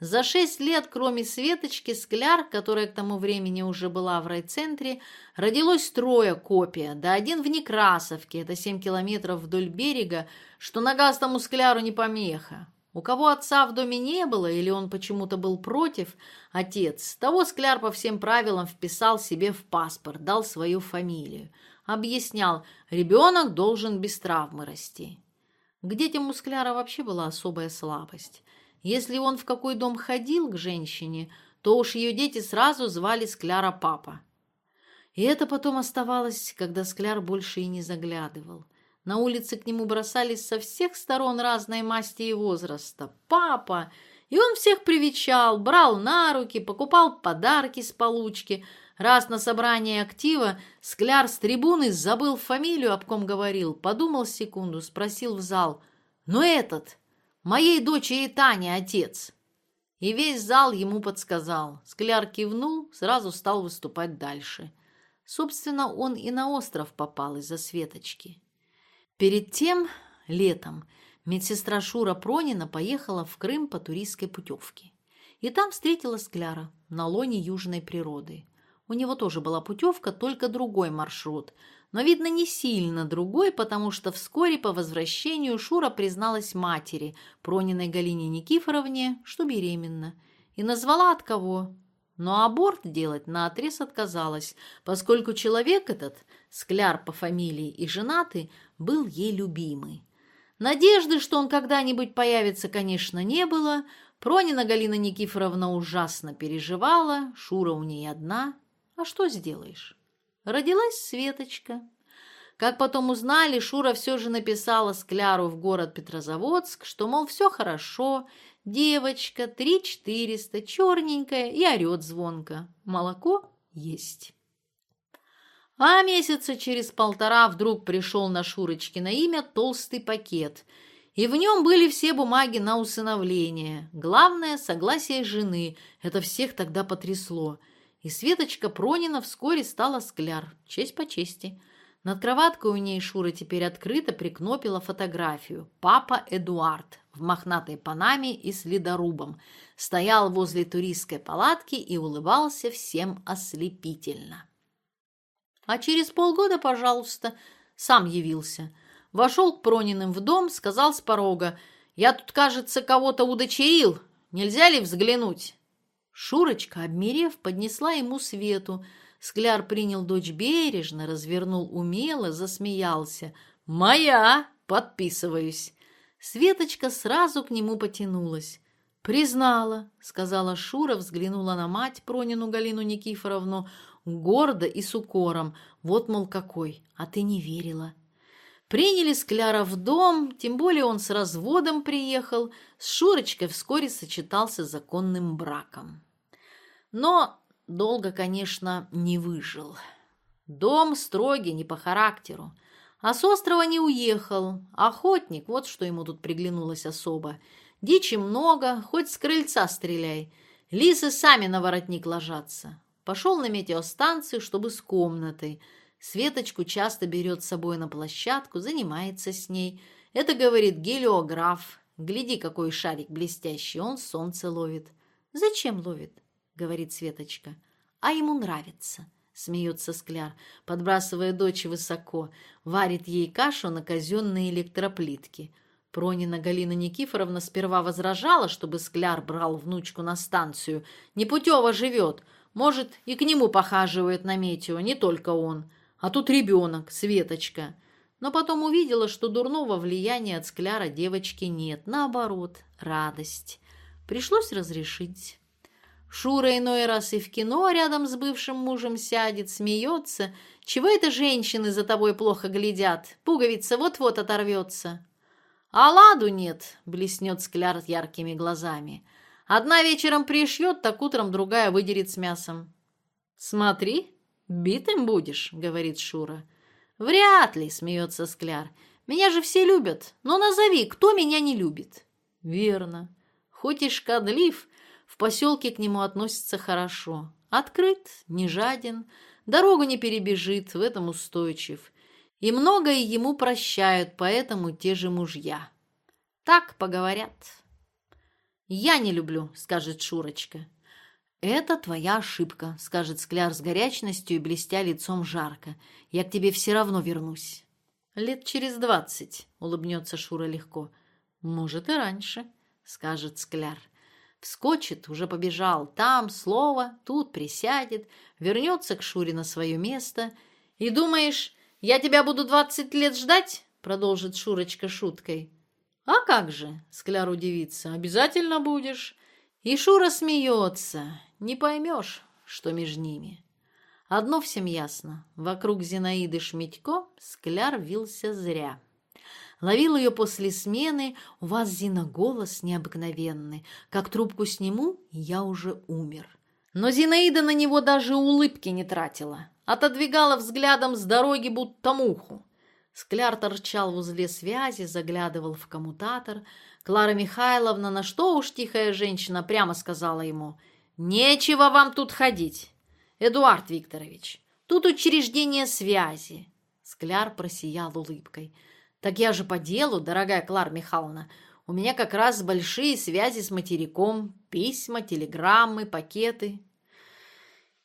За шесть лет, кроме Светочки, Скляр, которая к тому времени уже была в райцентре, родилось трое копия, да один в Некрасовке, это семь километров вдоль берега, что ногастому Скляру не помеха. У кого отца в доме не было, или он почему-то был против, отец, того Скляр по всем правилам вписал себе в паспорт, дал свою фамилию объяснял, ребенок должен без травмы расти. К детям у Скляра вообще была особая слабость. Если он в какой дом ходил к женщине, то уж ее дети сразу звали Скляра папа. И это потом оставалось, когда Скляр больше и не заглядывал. На улице к нему бросались со всех сторон разной масти и возраста. «Папа!» И он всех привечал, брал на руки, покупал подарки с получки – Раз на собрании актива Скляр с трибуны забыл фамилию, об ком говорил, подумал секунду, спросил в зал. «Ну этот, моей дочери Таня отец». И весь зал ему подсказал. Скляр кивнул, сразу стал выступать дальше. Собственно, он и на остров попал из-за Светочки. Перед тем, летом, медсестра Шура Пронина поехала в Крым по туристской путевке. И там встретила Скляра на лоне южной природы. У него тоже была путевка, только другой маршрут. но, видно, не сильно другой, потому что вскоре по возвращению Шура призналась матери, Прониной Галине Никифоровне, что беременна, и назвала от кого. Но аборт делать наотрез отказалась, поскольку человек этот, скляр по фамилии и женатый, был ей любимый. Надежды, что он когда-нибудь появится, конечно, не было. Пронина Галина Никифоровна ужасно переживала, Шура у ней одна. А А что сделаешь? Родилась Светочка. Как потом узнали, Шура все же написала Скляру в город Петрозаводск, что, мол, все хорошо, девочка, три четыреста, черненькая и орет звонко. Молоко есть. А месяца через полтора вдруг пришел на на имя толстый пакет, и в нем были все бумаги на усыновление. Главное – согласие жены. Это всех тогда потрясло – и Светочка Пронина вскоре стала скляр, честь по чести. Над кроваткой у ней Шура теперь открыто прикнопила фотографию. Папа Эдуард в мохнатой панаме и с ледорубом стоял возле туристской палатки и улыбался всем ослепительно. А через полгода, пожалуйста, сам явился. Вошел к Прониным в дом, сказал с порога, «Я тут, кажется, кого-то удочерил. Нельзя ли взглянуть?» Шурочка, обмерев, поднесла ему свету. Скляр принял дочь бережно, развернул умело, засмеялся. «Моя! Подписываюсь!» Светочка сразу к нему потянулась. «Признала», — сказала Шура, взглянула на мать Пронину Галину Никифоровну гордо и с укором. Вот, мол, какой, а ты не верила. Приняли Скляра в дом, тем более он с разводом приехал, с Шурочкой вскоре сочетался законным браком. Но долго, конечно, не выжил. Дом строгий, не по характеру. А с острова не уехал. Охотник, вот что ему тут приглянулось особо. Дичи много, хоть с крыльца стреляй. Лисы сами на воротник ложатся. Пошел на метеостанцию, чтобы с комнатой. Светочку часто берет с собой на площадку, занимается с ней. Это, говорит, гелиограф. Гляди, какой шарик блестящий, он солнце ловит. Зачем ловит? говорит Светочка. А ему нравится. Смеется Скляр, подбрасывая дочь высоко. Варит ей кашу на казенной электроплитке. Пронина Галина Никифоровна сперва возражала, чтобы Скляр брал внучку на станцию. Непутево живет. Может, и к нему похаживает на метео, не только он. А тут ребенок, Светочка. Но потом увидела, что дурного влияния от Скляра девочки нет. Наоборот, радость. Пришлось разрешить. Шура иной раз и в кино рядом с бывшим мужем сядет, смеется. Чего это женщины за тобой плохо глядят? Пуговица вот-вот оторвется. А ладу нет, блеснет скляр яркими глазами. Одна вечером пришьет, так утром другая выдерет с мясом. Смотри, битым будешь, говорит Шура. Вряд ли, смеется скляр. Меня же все любят. Но назови, кто меня не любит. Верно. Хоть и шкадлив, в поселке к нему относятся хорошо. Открыт, не жаден, дорогу не перебежит, в этом устойчив. И многое ему прощают, поэтому те же мужья. Так поговорят». «Я не люблю», — скажет Шурочка. «Это твоя ошибка», — скажет Скляр с горячностью и блестя лицом жарко. «Я к тебе все равно вернусь». «Лет через двадцать», — улыбнется Шура легко. «Может, и раньше», — скажет Скляр. вскочит, уже побежал там, слово, тут присядет, вернется к Шуре на свое место. «И думаешь, я тебя буду двадцать лет ждать?» — продолжит Шурочка шуткой. «А как же?» — Скляр удивится. «Обязательно будешь». И Шура смеется. Не поймешь, что между ними. Одно всем ясно. Вокруг Зинаиды Шмитько Скляр вился зря. Ловил ее после смены. «У вас, Зина, голос необыкновенный. Как трубку сниму, я уже умер». Но Зинаида на него даже улыбки не тратила. Отодвигала взглядом с дороги, будто муху. Скляр торчал в узле связи, заглядывал в коммутатор. Клара Михайловна, на что уж тихая женщина, прямо сказала ему, «Нечего вам тут ходить, Эдуард Викторович, тут учреждение связи». Так я же по делу, дорогая Клара Михайловна. У меня как раз большие связи с материком, письма, телеграммы, пакеты.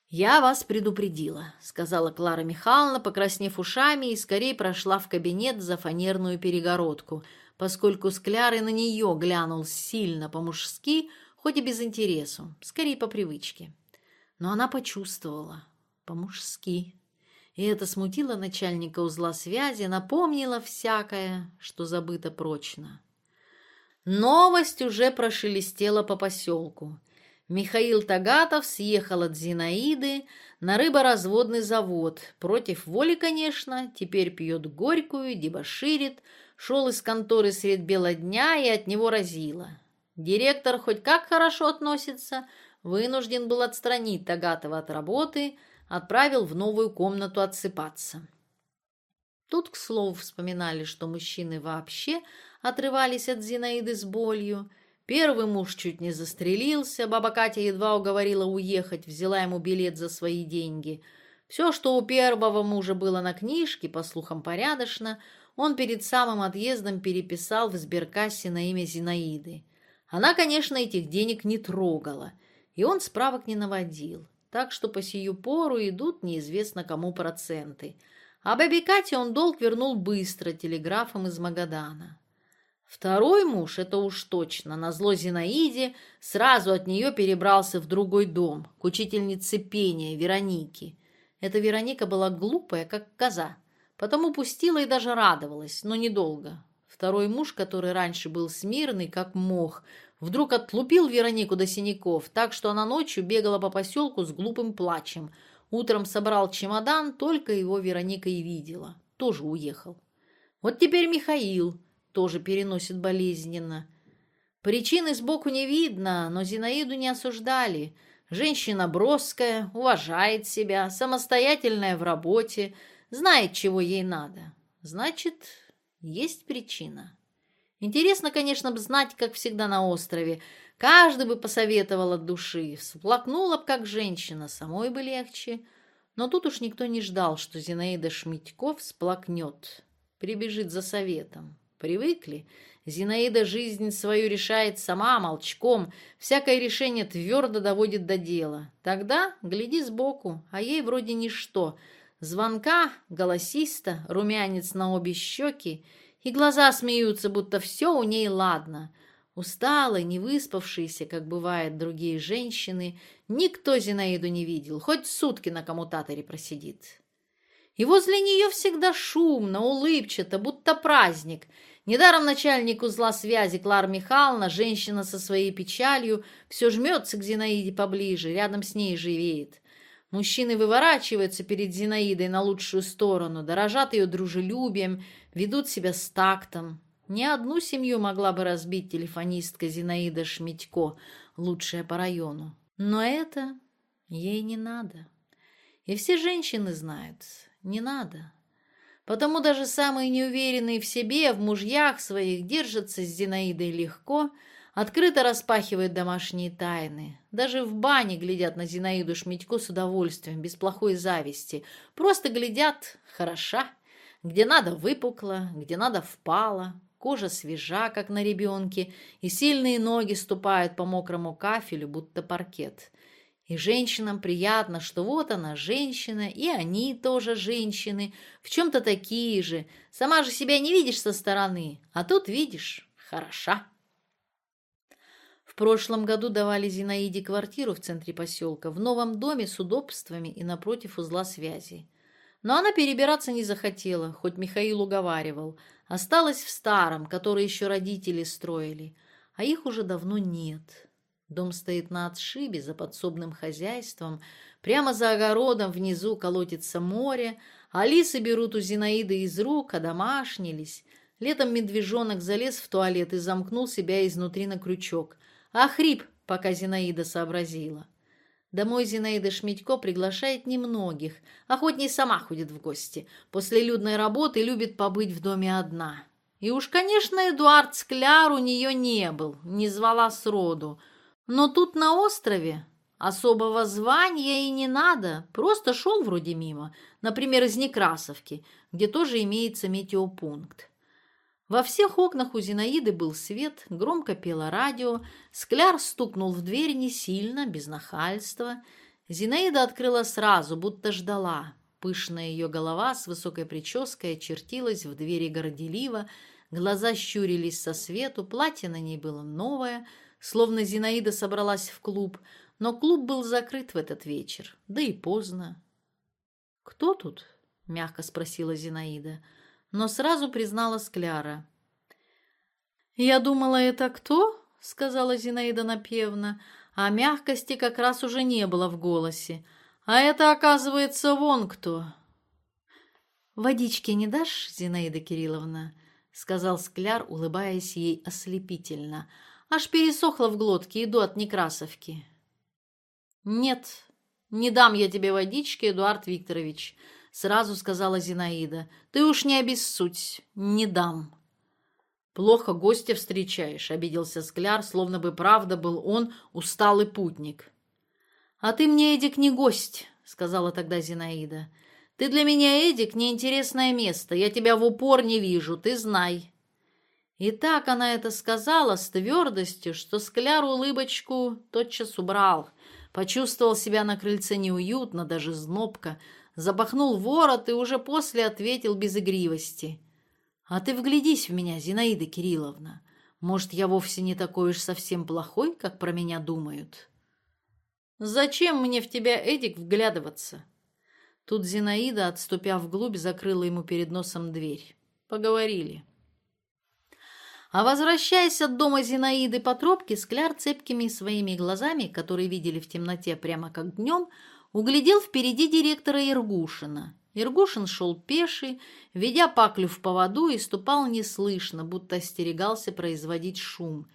Я вас предупредила, сказала Клара Михайловна, покраснев ушами, и скорее прошла в кабинет за фанерную перегородку, поскольку Скляры на нее глянул сильно по-мужски, хоть и без интересу, скорее по привычке. Но она почувствовала. По-мужски. И это смутило начальника узла связи, напомнило всякое, что забыто прочно. Новость уже прошелестела по поселку — Михаил Тагатов съехал от Зинаиды на рыборазводный завод. Против воли, конечно, теперь пьет горькую, дебоширит, шел из конторы средь бела дня и от него разило. Директор хоть как хорошо относится, вынужден был отстранить Тагатова от работы, отправил в новую комнату отсыпаться. Тут, к слову, вспоминали, что мужчины вообще отрывались от Зинаиды с болью. Первый муж чуть не застрелился, баба Катя едва уговорила уехать, взяла ему билет за свои деньги. Все, что у первого мужа было на книжке, по слухам порядочно, он перед самым отъездом переписал в сберкассе на имя Зинаиды. Она, конечно, этих денег не трогала, и он справок не наводил так что по сию пору идут неизвестно кому проценты. А Бабикате он долг вернул быстро телеграфом из Магадана. Второй муж, это уж точно, на зло Зинаиде, сразу от нее перебрался в другой дом, к учительнице пения Вероники. Эта Вероника была глупая, как коза, потому пустила и даже радовалась, но недолго. Второй муж, который раньше был смирный, как мох, Вдруг отлупил Веронику до синяков, так что она ночью бегала по поселку с глупым плачем. Утром собрал чемодан, только его Вероника и видела. Тоже уехал. Вот теперь Михаил тоже переносит болезненно. Причины сбоку не видно, но Зинаиду не осуждали. Женщина броская, уважает себя, самостоятельная в работе, знает, чего ей надо. Значит, есть причина. Интересно, конечно, знать, как всегда на острове. Каждый бы посоветовал от души. Всплакнула б, как женщина, самой бы легче. Но тут уж никто не ждал, что Зинаида Шмитьков всплакнет. Прибежит за советом. Привыкли. Зинаида жизнь свою решает сама, молчком. Всякое решение твердо доводит до дела. Тогда гляди сбоку, а ей вроде ничто. Звонка, голосиста, румянец на обе щеки — и глаза смеются, будто все у ней ладно. Усталой, невыспавшейся, как бывает другие женщины, никто Зинаиду не видел, хоть сутки на коммутаторе просидит. И возле нее всегда шумно, улыбчато, будто праздник — Недаром начальник узла связи Клара Михайловна, женщина со своей печалью, все жмется к Зинаиде поближе, рядом с ней живеет. Мужчины выворачиваются перед Зинаидой на лучшую сторону, дорожат ее дружелюбием, ведут себя с тактом. Ни одну семью могла бы разбить телефонистка Зинаида Шмитько, лучшая по району. Но это ей не надо. И все женщины знают, не надо. Потому даже самые неуверенные в себе, в мужьях своих, держатся с Зинаидой легко – открыто распахивают домашние тайны. Даже в бане глядят на Зинаиду Шмитько с удовольствием, без плохой зависти. Просто глядят «хороша», где надо выпукла, где надо впала, кожа свежа, как на ребенке, и сильные ноги ступают по мокрому кафелю, будто паркет. И женщинам приятно, что вот она, женщина, и они тоже женщины, в чем-то такие же. Сама же себя не видишь со стороны, а тут видишь, хороша. В прошлом году давали Зинаиде квартиру в центре поселка, в новом доме с удобствами и напротив узла связи. Но она перебираться не захотела, хоть Михаил уговаривал. Осталась в старом, который еще родители строили, а их уже давно нет. Дом стоит на отшибе за подсобным хозяйством. Прямо за огородом внизу колотится море, а лисы берут у Зинаиды из рук, одомашнились. Летом медвежонок залез в туалет и замкнул себя изнутри на крючок. А хрип, пока Зинаида сообразила. Домой Зинаида Шмитько приглашает немногих, а хоть не сама ходит в гости. После людной работы любит побыть в доме одна. И уж, конечно, Эдуард Скляр у нее не был, не звала сроду. Но тут на острове особого звания и не надо, просто шел вроде мимо, например, из Некрасовки, где тоже имеется метеопункт. Во всех окнах у Зинаиды был свет, громко пело радио, скляр стукнул в дверь не сильно, без нахальства. Зинаида открыла сразу, будто ждала. Пышная ее голова с высокой прической очертилась в двери горделиво, глаза щурились со свету, платье на ней было новое, словно Зинаида собралась в клуб, но клуб был закрыт в этот вечер, да и поздно. «Кто тут?» — мягко спросила Зинаида, но сразу признала Скляра. «Я думала, это кто?» — сказала Зинаида напевно, а мягкости как раз уже не было в голосе. «А это, оказывается, вон кто!» «Водички не дашь, Зинаида Кирилловна?» — сказал Скляр, улыбаясь ей ослепительно. «Аж пересохло в глотке, иду от Некрасовки». «Нет, не дам я тебе водички, Эдуард Викторович», — Сразу сказала Зинаида. «Ты уж не обессудь, не дам». «Плохо гостя встречаешь», — обиделся Скляр, словно бы правда был он усталый путник. «А ты мне, Эдик, не гость», — сказала тогда Зинаида. «Ты для меня, Эдик, неинтересное место. Я тебя в упор не вижу, ты знай». И так она это сказала с твердостью, что Скляр улыбочку тотчас убрал. Почувствовал себя на крыльце неуютно, даже знобко, запахнул ворот и уже после ответил без игривости. «А ты вглядись в меня, Зинаида Кирилловна. Может, я вовсе не такой уж совсем плохой, как про меня думают?» «Зачем мне в тебя, Эдик, вглядываться?» Тут Зинаида, отступя вглубь, закрыла ему перед носом дверь. Поговорили. А возвращаясь от дома Зинаиды по тропке, Скляр цепкими своими глазами, которые видели в темноте прямо как днем, Углядел впереди директора Иргушина. Иргушин шел пеший, ведя паклю в поводу и ступал неслышно, будто остерегался производить шум.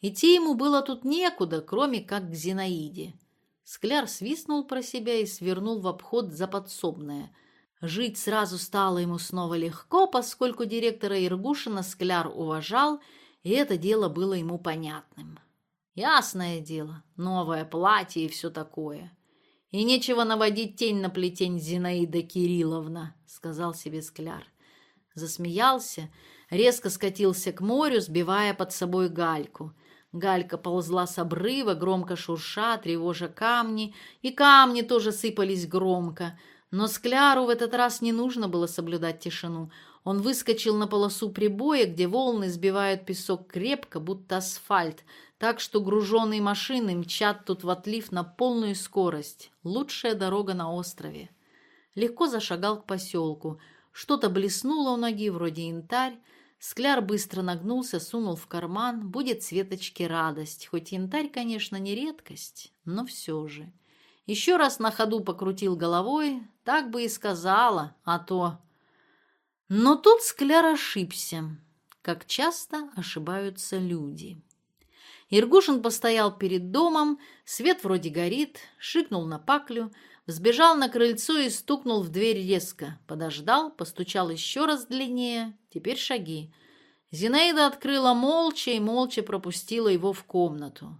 Идти ему было тут некуда, кроме как к Зинаиде. Скляр свистнул про себя и свернул в обход за подсобное. Жить сразу стало ему снова легко, поскольку директора Иргушина Скляр уважал, и это дело было ему понятным. Ясное дело, новое платье и все такое и нечего наводить тень на плетень Зинаида Кирилловна», — сказал себе Скляр. Засмеялся, резко скатился к морю, сбивая под собой гальку. Галька ползла с обрыва, громко шурша, тревожа камни, и камни тоже сыпались громко. Но Скляру в этот раз не нужно было соблюдать тишину — он выскочил на полосу прибоя, где волны сбивают песок крепко, будто асфальт, так что груженные машины мчат тут в отлив на полную скорость. Лучшая дорога на острове. Легко зашагал к поселку. Что-то блеснуло у ноги, вроде янтарь. Скляр быстро нагнулся, сунул в карман. Будет Светочке радость. Хоть янтарь, конечно, не редкость, но все же. Еще раз на ходу покрутил головой. Так бы и сказала, а то но тут Скляр ошибся, как часто ошибаются люди. Иргушин постоял перед домом, свет вроде горит, шикнул на паклю, взбежал на крыльцо и стукнул в дверь резко. Подождал, постучал еще раз длиннее, теперь шаги. Зинаида открыла молча и молча пропустила его в комнату.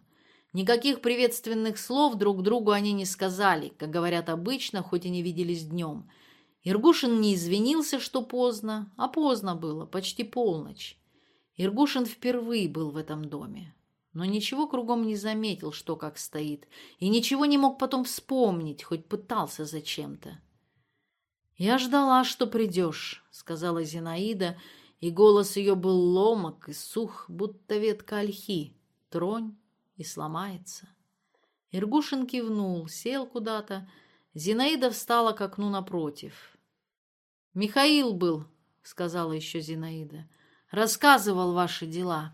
Никаких приветственных слов друг другу они не сказали, как говорят обычно, хоть и не виделись днем – Иргушин не извинился, что поздно, а поздно было, почти полночь. Иргушин впервые был в этом доме, но ничего кругом не заметил, что как стоит, и ничего не мог потом вспомнить, хоть пытался зачем-то. «Я ждала, что придешь», — сказала Зинаида, и голос ее был ломок и сух, будто ветка ольхи. Тронь и сломается. Иргушин кивнул, сел куда-то. Зинаида встала к окну напротив. «Михаил был», — сказала еще Зинаида, — «рассказывал ваши дела».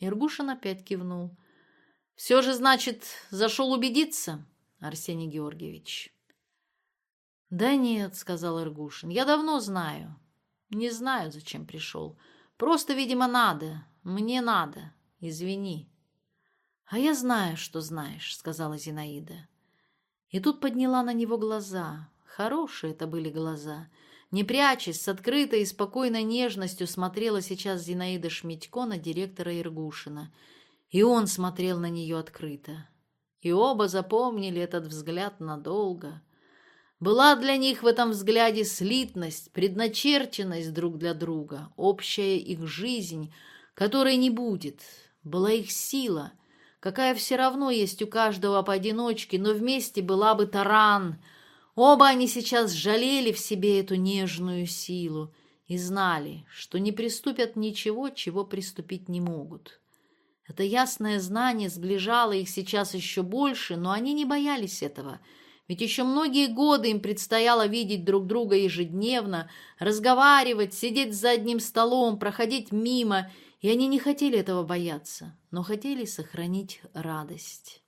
Иргушин опять кивнул. «Все же, значит, зашел убедиться, Арсений Георгиевич?» «Да нет», — сказал Иргушин, — «я давно знаю. Не знаю, зачем пришел. Просто, видимо, надо. Мне надо. Извини». «А я знаю, что знаешь», — сказала Зинаида. И тут подняла на него глаза. Хорошие это были глаза — Непрячась, с открытой и спокойной нежностью смотрела сейчас Зинаида Шмитько на директора Иргушина. И он смотрел на нее открыто. И оба запомнили этот взгляд надолго. Была для них в этом взгляде слитность, предначерченность друг для друга, общая их жизнь, которой не будет. Была их сила, какая все равно есть у каждого поодиночке, но вместе была бы таран — Оба они сейчас жалели в себе эту нежную силу и знали, что не приступят ничего, чего приступить не могут. Это ясное знание сближало их сейчас еще больше, но они не боялись этого, ведь еще многие годы им предстояло видеть друг друга ежедневно, разговаривать, сидеть за одним столом, проходить мимо, и они не хотели этого бояться, но хотели сохранить радость.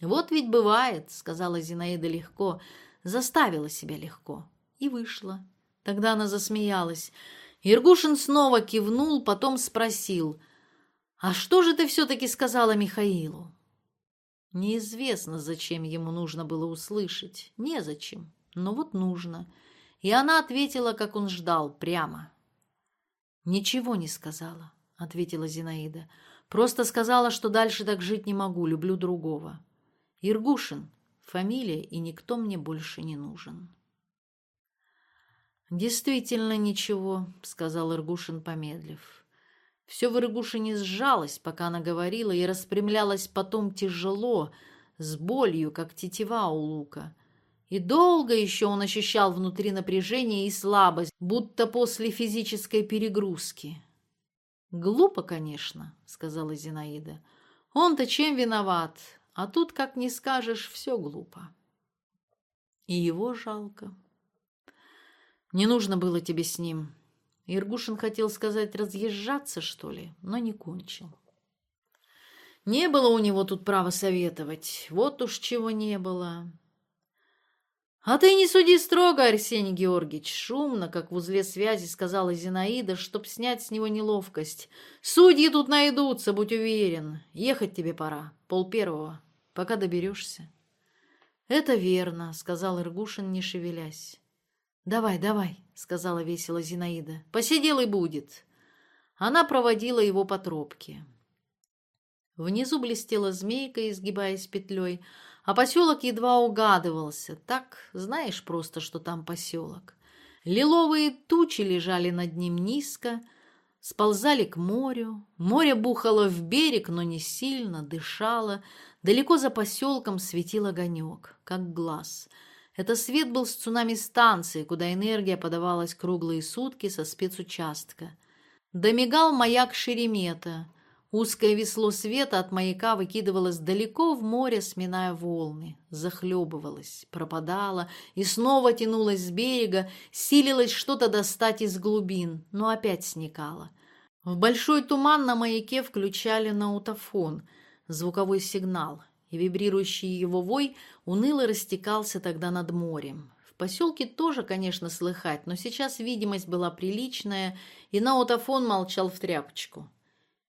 Вот ведь бывает, сказала Зинаида легко, заставила себя легко. И вышла. Тогда она засмеялась. Иргушин снова кивнул, потом спросил. «А что же ты все-таки сказала Михаилу?» Неизвестно, зачем ему нужно было услышать. Незачем, но вот нужно. И она ответила, как он ждал, прямо. «Ничего не сказала», — ответила Зинаида. «Просто сказала, что дальше так жить не могу, люблю другого». Иргушин, фамилия и никто мне больше не нужен. «Действительно ничего», — сказал Иргушин, помедлив. Все в Иргушине сжалось, пока она говорила, и распрямлялось потом тяжело, с болью, как тетива у лука. И долго еще он ощущал внутри напряжение и слабость, будто после физической перегрузки. «Глупо, конечно», — сказала Зинаида. «Он-то чем виноват? А тут, как не скажешь, все глупо. И его жалко. Не нужно было тебе с ним. Иргушин хотел сказать разъезжаться, что ли, но не кончил. Не было у него тут права советовать. Вот уж чего не было. А ты не суди строго, Арсений Георгиевич. Шумно, как в узле связи сказала Зинаида, чтоб снять с него неловкость. Судьи тут найдутся, будь уверен. Ехать тебе пора. Пол первого пока доберешься. Это верно, сказал Иргушин, не шевелясь. Давай, давай, сказала весело Зинаида. Посидел и будет. Она проводила его по тропке. Внизу блестела змейка, изгибаясь петлей, а поселок едва угадывался. Так, знаешь просто, что там поселок. Лиловые тучи лежали над ним низко, сползали к морю. Море бухало в берег, но не сильно, дышало, Далеко за поселком светил огонек, как глаз. Это свет был с цунами-станции, куда энергия подавалась круглые сутки со спецучастка. Домигал маяк Шеремета. Узкое весло света от маяка выкидывалось далеко в море, сминая волны. Захлебывалось, пропадало и снова тянулось с берега, силилось что-то достать из глубин, но опять сникало. В большой туман на маяке включали наутофон — звуковой сигнал, и вибрирующий его вой уныло растекался тогда над морем. В поселке тоже, конечно, слыхать, но сейчас видимость была приличная, и наутофон молчал в тряпочку.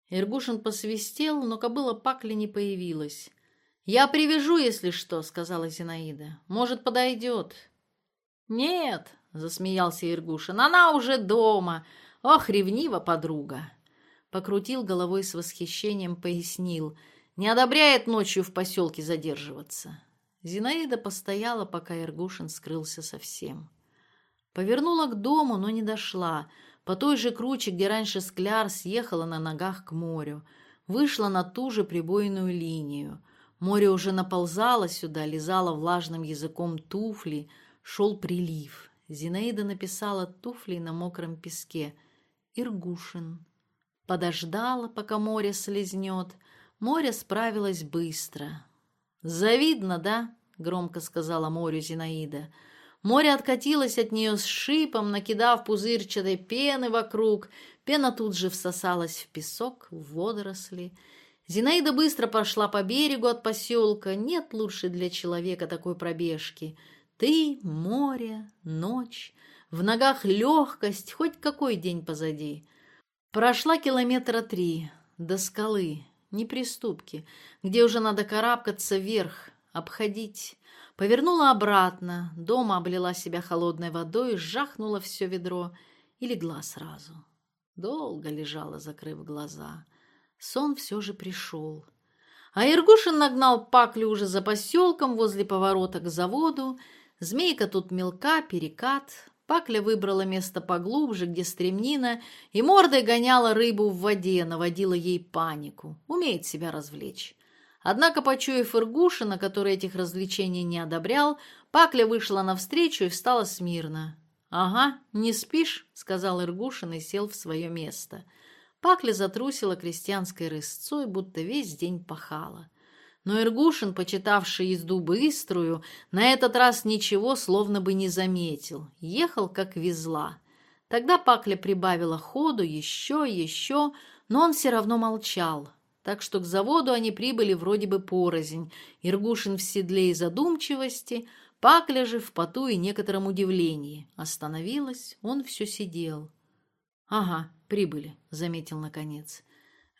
Иргушин посвистел, но кобыла пакли не появилась. «Я привяжу, если что», — сказала Зинаида. «Может, подойдет». «Нет», — засмеялся Иргушин, — «она уже дома. Ох, ревнива подруга». Покрутил головой с восхищением, пояснил — не одобряет ночью в поселке задерживаться. Зинаида постояла, пока Иргушин скрылся совсем. Повернула к дому, но не дошла. По той же круче, где раньше Скляр съехала на ногах к морю. Вышла на ту же прибойную линию. Море уже наползало сюда, лизало влажным языком туфли. Шел прилив. Зинаида написала туфли на мокром песке. Иргушин. Подождала, пока море слезнет — Море справилось быстро. «Завидно, да?» — громко сказала морю Зинаида. Море откатилось от нее с шипом, накидав пузырчатой пены вокруг. Пена тут же всосалась в песок, в водоросли. Зинаида быстро пошла по берегу от поселка. Нет лучше для человека такой пробежки. Ты, море, ночь, в ногах легкость, хоть какой день позади. Прошла километра три до скалы, не приступки, где уже надо карабкаться вверх, обходить. Повернула обратно, дома облила себя холодной водой, сжахнула все ведро и легла сразу. Долго лежала, закрыв глаза. Сон все же пришел. А Иргушин нагнал Паклю уже за поселком возле поворота к заводу. Змейка тут мелка, перекат. Пакля выбрала место поглубже, где стремнина, и мордой гоняла рыбу в воде, наводила ей панику. Умеет себя развлечь. Однако, почуяв Иргушина, который этих развлечений не одобрял, Пакля вышла навстречу и встала смирно. «Ага, не спишь?» — сказал Иргушин и сел в свое место. Пакля затрусила крестьянской рысцой, будто весь день пахала. Но Иргушин, почитавший езду быструю, на этот раз ничего словно бы не заметил. Ехал, как везла. Тогда Пакля прибавила ходу еще, еще, но он все равно молчал. Так что к заводу они прибыли вроде бы порознь. Иргушин в седле и задумчивости, Пакля же в поту и некотором удивлении. Остановилась, он все сидел. «Ага, прибыли», — заметил наконец.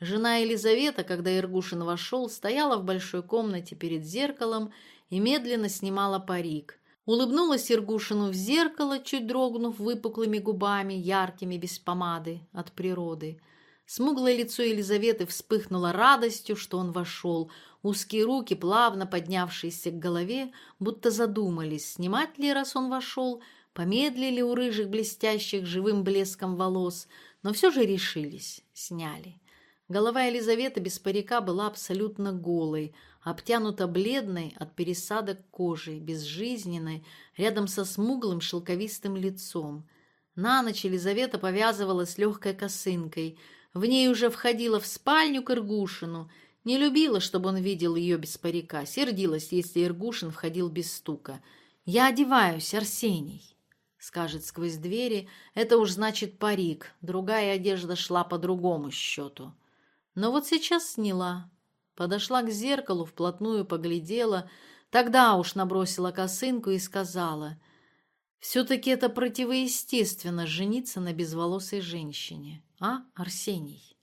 Жена Елизавета, когда Иргушин вошел, стояла в большой комнате перед зеркалом и медленно снимала парик. Улыбнулась Иргушину в зеркало, чуть дрогнув выпуклыми губами, яркими, без помады, от природы. Смуглое лицо Елизаветы вспыхнуло радостью, что он вошел. Узкие руки, плавно поднявшиеся к голове, будто задумались, снимать ли, раз он вошел, помедлили у рыжих блестящих живым блеском волос, но все же решились, сняли. Голова Елизаветы без парика была абсолютно голой, обтянута бледной от пересадок кожей, безжизненной, рядом со смуглым шелковистым лицом. На ночь Елизавета повязывалась легкой косынкой. В ней уже входила в спальню к Иргушину. Не любила, чтобы он видел ее без парика. Сердилась, если Иргушин входил без стука. «Я одеваюсь, Арсений», — скажет сквозь двери. «Это уж значит парик. Другая одежда шла по другому счету». Но вот сейчас сняла. Подошла к зеркалу, вплотную поглядела, тогда уж набросила косынку и сказала. «Все-таки это противоестественно жениться на безволосой женщине, а, Арсений?»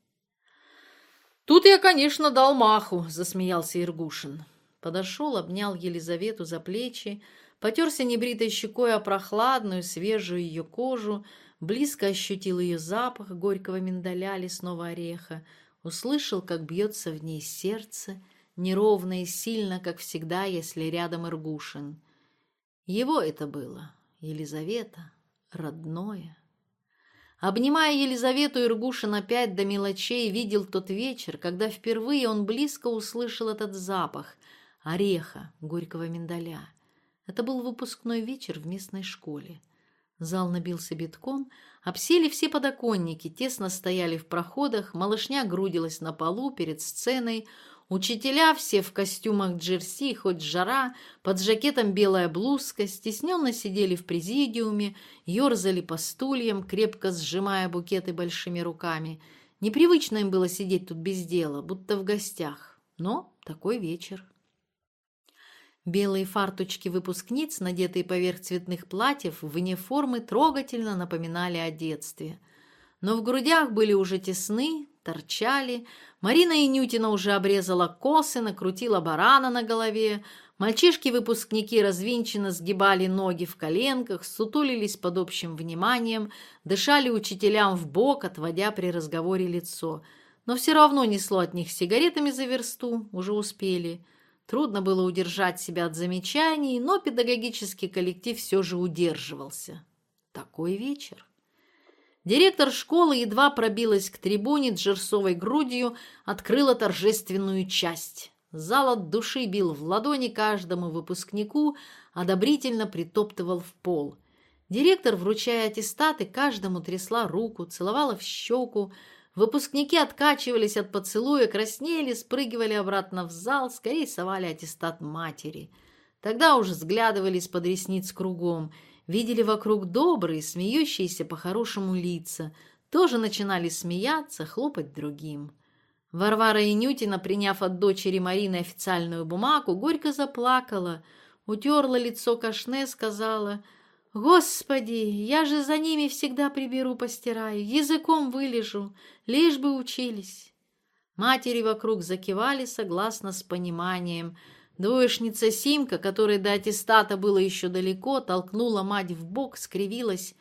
«Тут я, конечно, дал маху», — засмеялся Иргушин. Подошел, обнял Елизавету за плечи, потерся небритой щекой о прохладную, свежую ее кожу, близко ощутил ее запах горького миндаля, лесного ореха, услышал, как бьется в ней сердце, неровно и сильно, как всегда, если рядом Иргушин. Его это было, Елизавета, родное. Обнимая Елизавету, Иргушин опять до мелочей видел тот вечер, когда впервые он близко услышал этот запах – ореха, горького миндаля. Это был выпускной вечер в местной школе – Зал набился битком, обсели все подоконники, тесно стояли в проходах, малышня грудилась на полу перед сценой, учителя все в костюмах джерси, хоть жара, под жакетом белая блузка, стесненно сидели в президиуме, ерзали по стульям, крепко сжимая букеты большими руками. Непривычно им было сидеть тут без дела, будто в гостях, но такой вечер. Белые фарточки выпускниц, надетые поверх цветных платьев, вне формы трогательно напоминали о детстве. Но в грудях были уже тесны, торчали. Марина Инютина уже обрезала косы, накрутила барана на голове. Мальчишки-выпускники развинченно сгибали ноги в коленках, сутулились под общим вниманием, дышали учителям в бок, отводя при разговоре лицо. Но все равно несло от них сигаретами за версту, уже успели – Трудно было удержать себя от замечаний, но педагогический коллектив все же удерживался. Такой вечер. Директор школы едва пробилась к трибуне джерсовой грудью, открыла торжественную часть. Зал от души бил в ладони каждому выпускнику, одобрительно притоптывал в пол. Директор, вручая аттестаты, каждому трясла руку, целовала в щеку, Выпускники откачивались от поцелуя, краснели, спрыгивали обратно в зал, скорее совали аттестат матери. Тогда уже взглядывались под ресниц кругом, видели вокруг добрые, смеющиеся по-хорошему лица, тоже начинали смеяться, хлопать другим. Варвара Инютина, приняв от дочери Марины официальную бумагу, горько заплакала, утерла лицо кашне, сказала — Господи, я же за ними всегда приберу, постираю, языком вылежу, лишь бы учились. Матери вокруг закивали согласно с пониманием. Двоечница Симка, которой до аттестата было еще далеко, толкнула мать в бок, скривилась.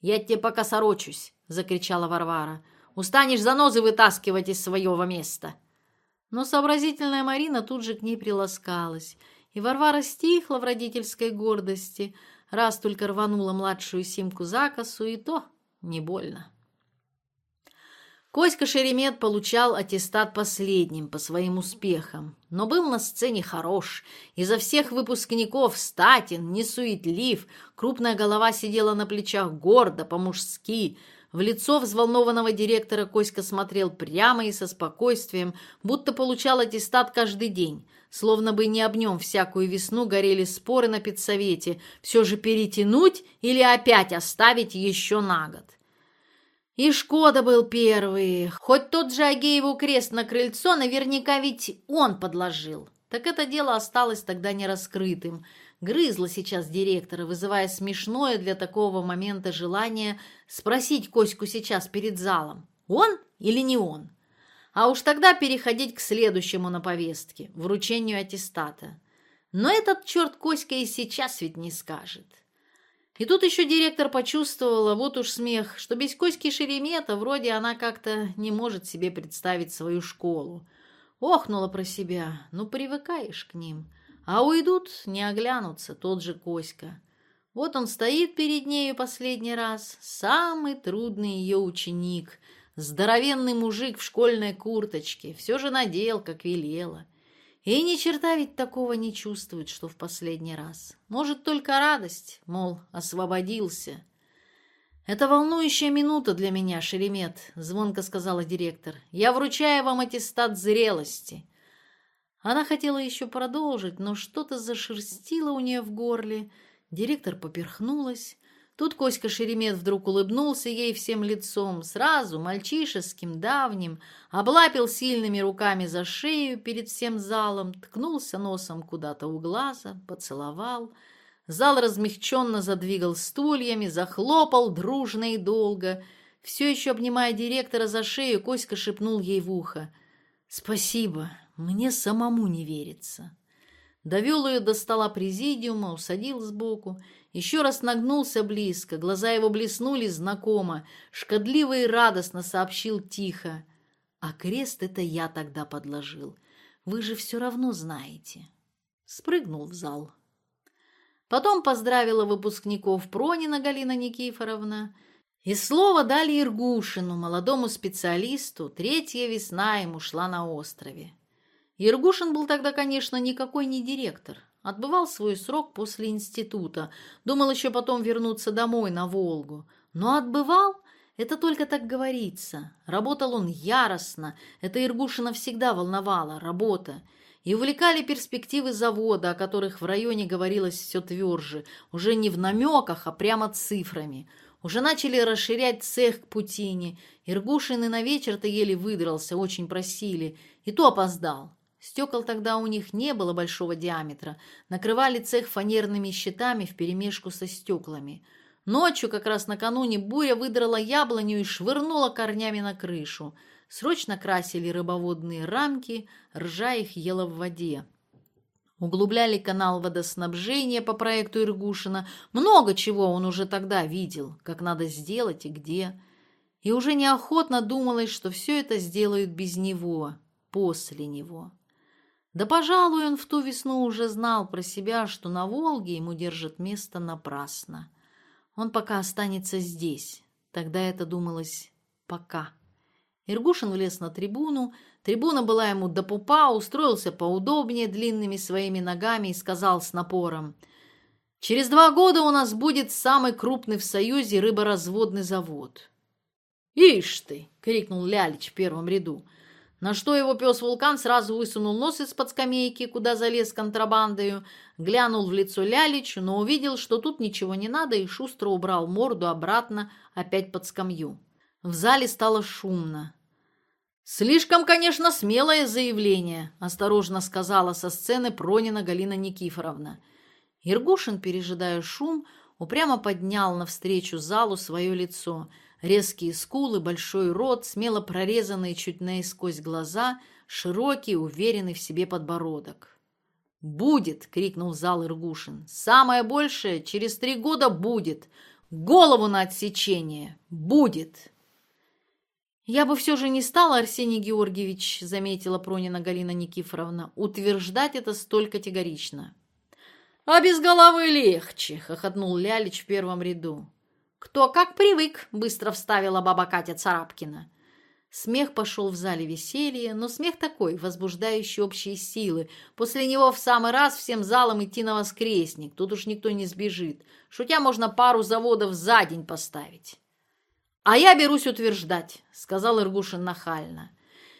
«Я тебе пока сорочусь!» — закричала Варвара. «Устанешь занозы вытаскивать из своего места!» Но сообразительная Марина тут же к ней приласкалась, и Варвара стихла в родительской гордости — Раз только рванула младшую Симку за косу, и то не больно. Коська Шеремет получал аттестат последним по своим успехам, но был на сцене хорош. Изо всех выпускников статен, несуетлив, крупная голова сидела на плечах гордо, по-мужски. В лицо взволнованного директора Коська смотрел прямо и со спокойствием, будто получал аттестат каждый день. словно бы не об нем всякую весну горели споры на педсовете, все же перетянуть или опять оставить еще на год. И Шкода был первый. Хоть тот же Агееву крест на крыльцо, наверняка ведь он подложил. Так это дело осталось тогда нераскрытым. Грызло сейчас директора, вызывая смешное для такого момента желание спросить Коську сейчас перед залом, он или не он. А уж тогда переходить к следующему на повестке, вручению аттестата. Но этот черт Коська и сейчас ведь не скажет. И тут еще директор почувствовала, вот уж смех, что без Коськи Шеремета вроде она как-то не может себе представить свою школу. Охнула про себя, ну привыкаешь к ним. А уйдут, не оглянутся, тот же Коська. Вот он стоит перед нею последний раз, самый трудный ее ученик, Здоровенный мужик в школьной курточке все же надел, как велела. И ни черта ведь такого не чувствует, что в последний раз. Может, только радость, мол, освободился. «Это волнующая минута для меня, Шеремет», — звонко сказала директор. «Я вручаю вам аттестат зрелости». Она хотела еще продолжить, но что-то зашерстило у нее в горле. Директор поперхнулась. Тут Коська Шеремет вдруг улыбнулся ей всем лицом, сразу, мальчишеским, давним, облапил сильными руками за шею перед всем залом, ткнулся носом куда-то у глаза, поцеловал. Зал размягченно задвигал стульями, захлопал дружно и долго. Все еще обнимая директора за шею, Коська шепнул ей в ухо. «Спасибо, мне самому не верится». Довел ее до стола президиума, усадил сбоку еще раз нагнулся близко, глаза его блеснули знакомо, шкодливо и радостно сообщил тихо. «А крест это я тогда подложил. Вы же все равно знаете». Спрыгнул в зал. Потом поздравила выпускников Пронина Галина Никифоровна. И слово дали Иргушину, молодому специалисту. Третья весна ему шла на острове. Иргушин был тогда, конечно, никакой не директор, Отбывал свой срок после института. Думал еще потом вернуться домой, на Волгу. Но отбывал это только так говорится. Работал он яростно. Это Иргушина всегда волновала, работа. И увлекали перспективы завода, о которых в районе говорилось все тверже. Уже не в намеках, а прямо цифрами. Уже начали расширять цех к Путине. Иргушин и на вечер-то еле выдрался, очень просили. И то опоздал. Стекол тогда у них не было большого диаметра, накрывали цех фанерными щитами вперемешку со стеклами. Ночью, как раз накануне, буря выдрала яблоню и швырнула корнями на крышу. Срочно красили рыбоводные рамки, ржа их ела в воде. Углубляли канал водоснабжения по проекту Иргушина. Много чего он уже тогда видел, как надо сделать и где. И уже неохотно думалось, что все это сделают без него, после него. Да, пожалуй, он в ту весну уже знал про себя, что на Волге ему держат место напрасно. Он пока останется здесь. Тогда это думалось «пока». Иргушин влез на трибуну. Трибуна была ему до пупа, устроился поудобнее длинными своими ногами и сказал с напором «Через два года у нас будет самый крупный в Союзе рыборазводный завод». «Ишь ты!» — крикнул Лялич в первом ряду. На что его пес Вулкан сразу высунул нос из-под скамейки, куда залез контрабандою, глянул в лицо Ляличу, но увидел, что тут ничего не надо, и шустро убрал морду обратно, опять под скамью. В зале стало шумно. «Слишком, конечно, смелое заявление», – осторожно сказала со сцены Пронина Галина Никифоровна. Иргушин, пережидая шум, упрямо поднял навстречу залу свое лицо – Резкие скулы, большой рот, смело прорезанные чуть наисквозь глаза, широкий, уверенный в себе подбородок. «Будет!» — крикнул зал Иргушин. «Самое большее через три года будет! Голову на отсечение! Будет!» «Я бы все же не стала, Арсений Георгиевич», — заметила Пронина Галина Никифоровна, «утверждать это столь категорично». «А без головы легче!» — хохотнул Лялич в первом ряду. «Кто как привык!» — быстро вставила баба Катя Царапкина. Смех пошел в зале веселье, но смех такой, возбуждающий общие силы. После него в самый раз всем залом идти на воскресник. Тут уж никто не сбежит. Шутя можно пару заводов за день поставить. «А я берусь утверждать», — сказал Иргушин нахально.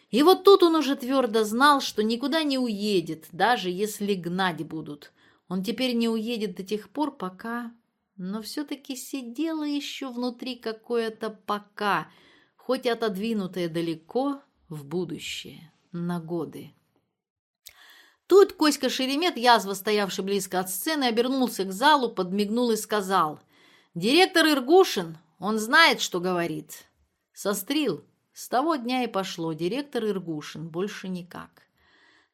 И вот тут он уже твердо знал, что никуда не уедет, даже если гнать будут. Он теперь не уедет до тех пор, пока... но все-таки сидело еще внутри какое-то «пока», хоть отодвинутое далеко в будущее, на годы. Тут Коська Шеремет, язва стоявший близко от сцены, обернулся к залу, подмигнул и сказал «Директор Иргушин, он знает, что говорит». Сострил. С того дня и пошло. Директор Иргушин. Больше никак.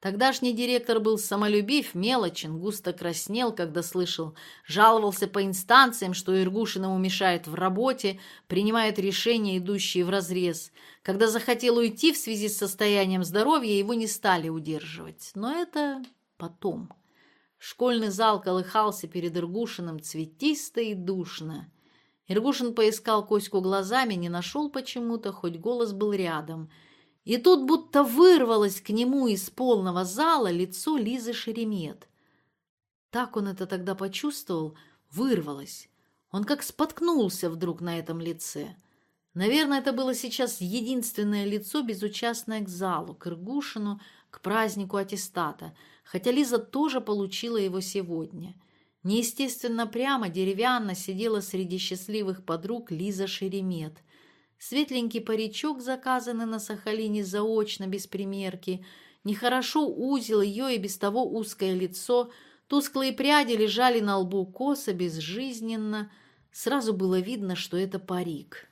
Тогдашний директор был самолюбив, мелочен, густо краснел, когда слышал, жаловался по инстанциям, что Иргушиному мешает в работе, принимает решения, идущие вразрез. Когда захотел уйти в связи с состоянием здоровья, его не стали удерживать. Но это потом. Школьный зал колыхался перед Иргушиным цветисто и душно. Иргушин поискал Коську глазами, не нашел почему-то, хоть голос был рядом – и тут будто вырвалось к нему из полного зала лицо Лизы Шеремет. Так он это тогда почувствовал, вырвалось. Он как споткнулся вдруг на этом лице. Наверное, это было сейчас единственное лицо, безучастное к залу, к Иргушину, к празднику аттестата, хотя Лиза тоже получила его сегодня. Неестественно прямо, деревянно сидела среди счастливых подруг Лиза Шеремет – Светленький паричок, заказанный на Сахалине заочно, без примерки. Нехорошо узел ее и без того узкое лицо. Тусклые пряди лежали на лбу косо, безжизненно. Сразу было видно, что это парик.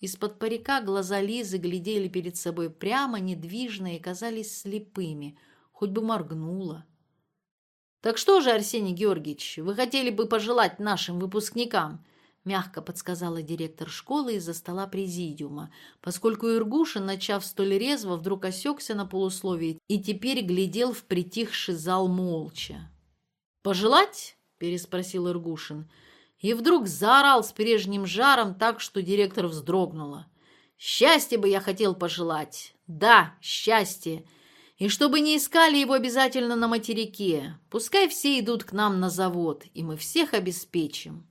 Из-под парика глаза Лизы глядели перед собой прямо, недвижно и казались слепыми. Хоть бы моргнула. «Так что же, Арсений Георгиевич, вы хотели бы пожелать нашим выпускникам?» мягко подсказала директор школы из-за стола президиума, поскольку Иргушин, начав столь резво, вдруг осекся на полусловии и теперь глядел в притихший зал молча. «Пожелать?» – переспросил Иргушин. И вдруг заорал с прежним жаром так, что директор вздрогнула. «Счастье бы я хотел пожелать! Да, счастье!» И чтобы не искали его обязательно на материке. Пускай все идут к нам на завод, и мы всех обеспечим.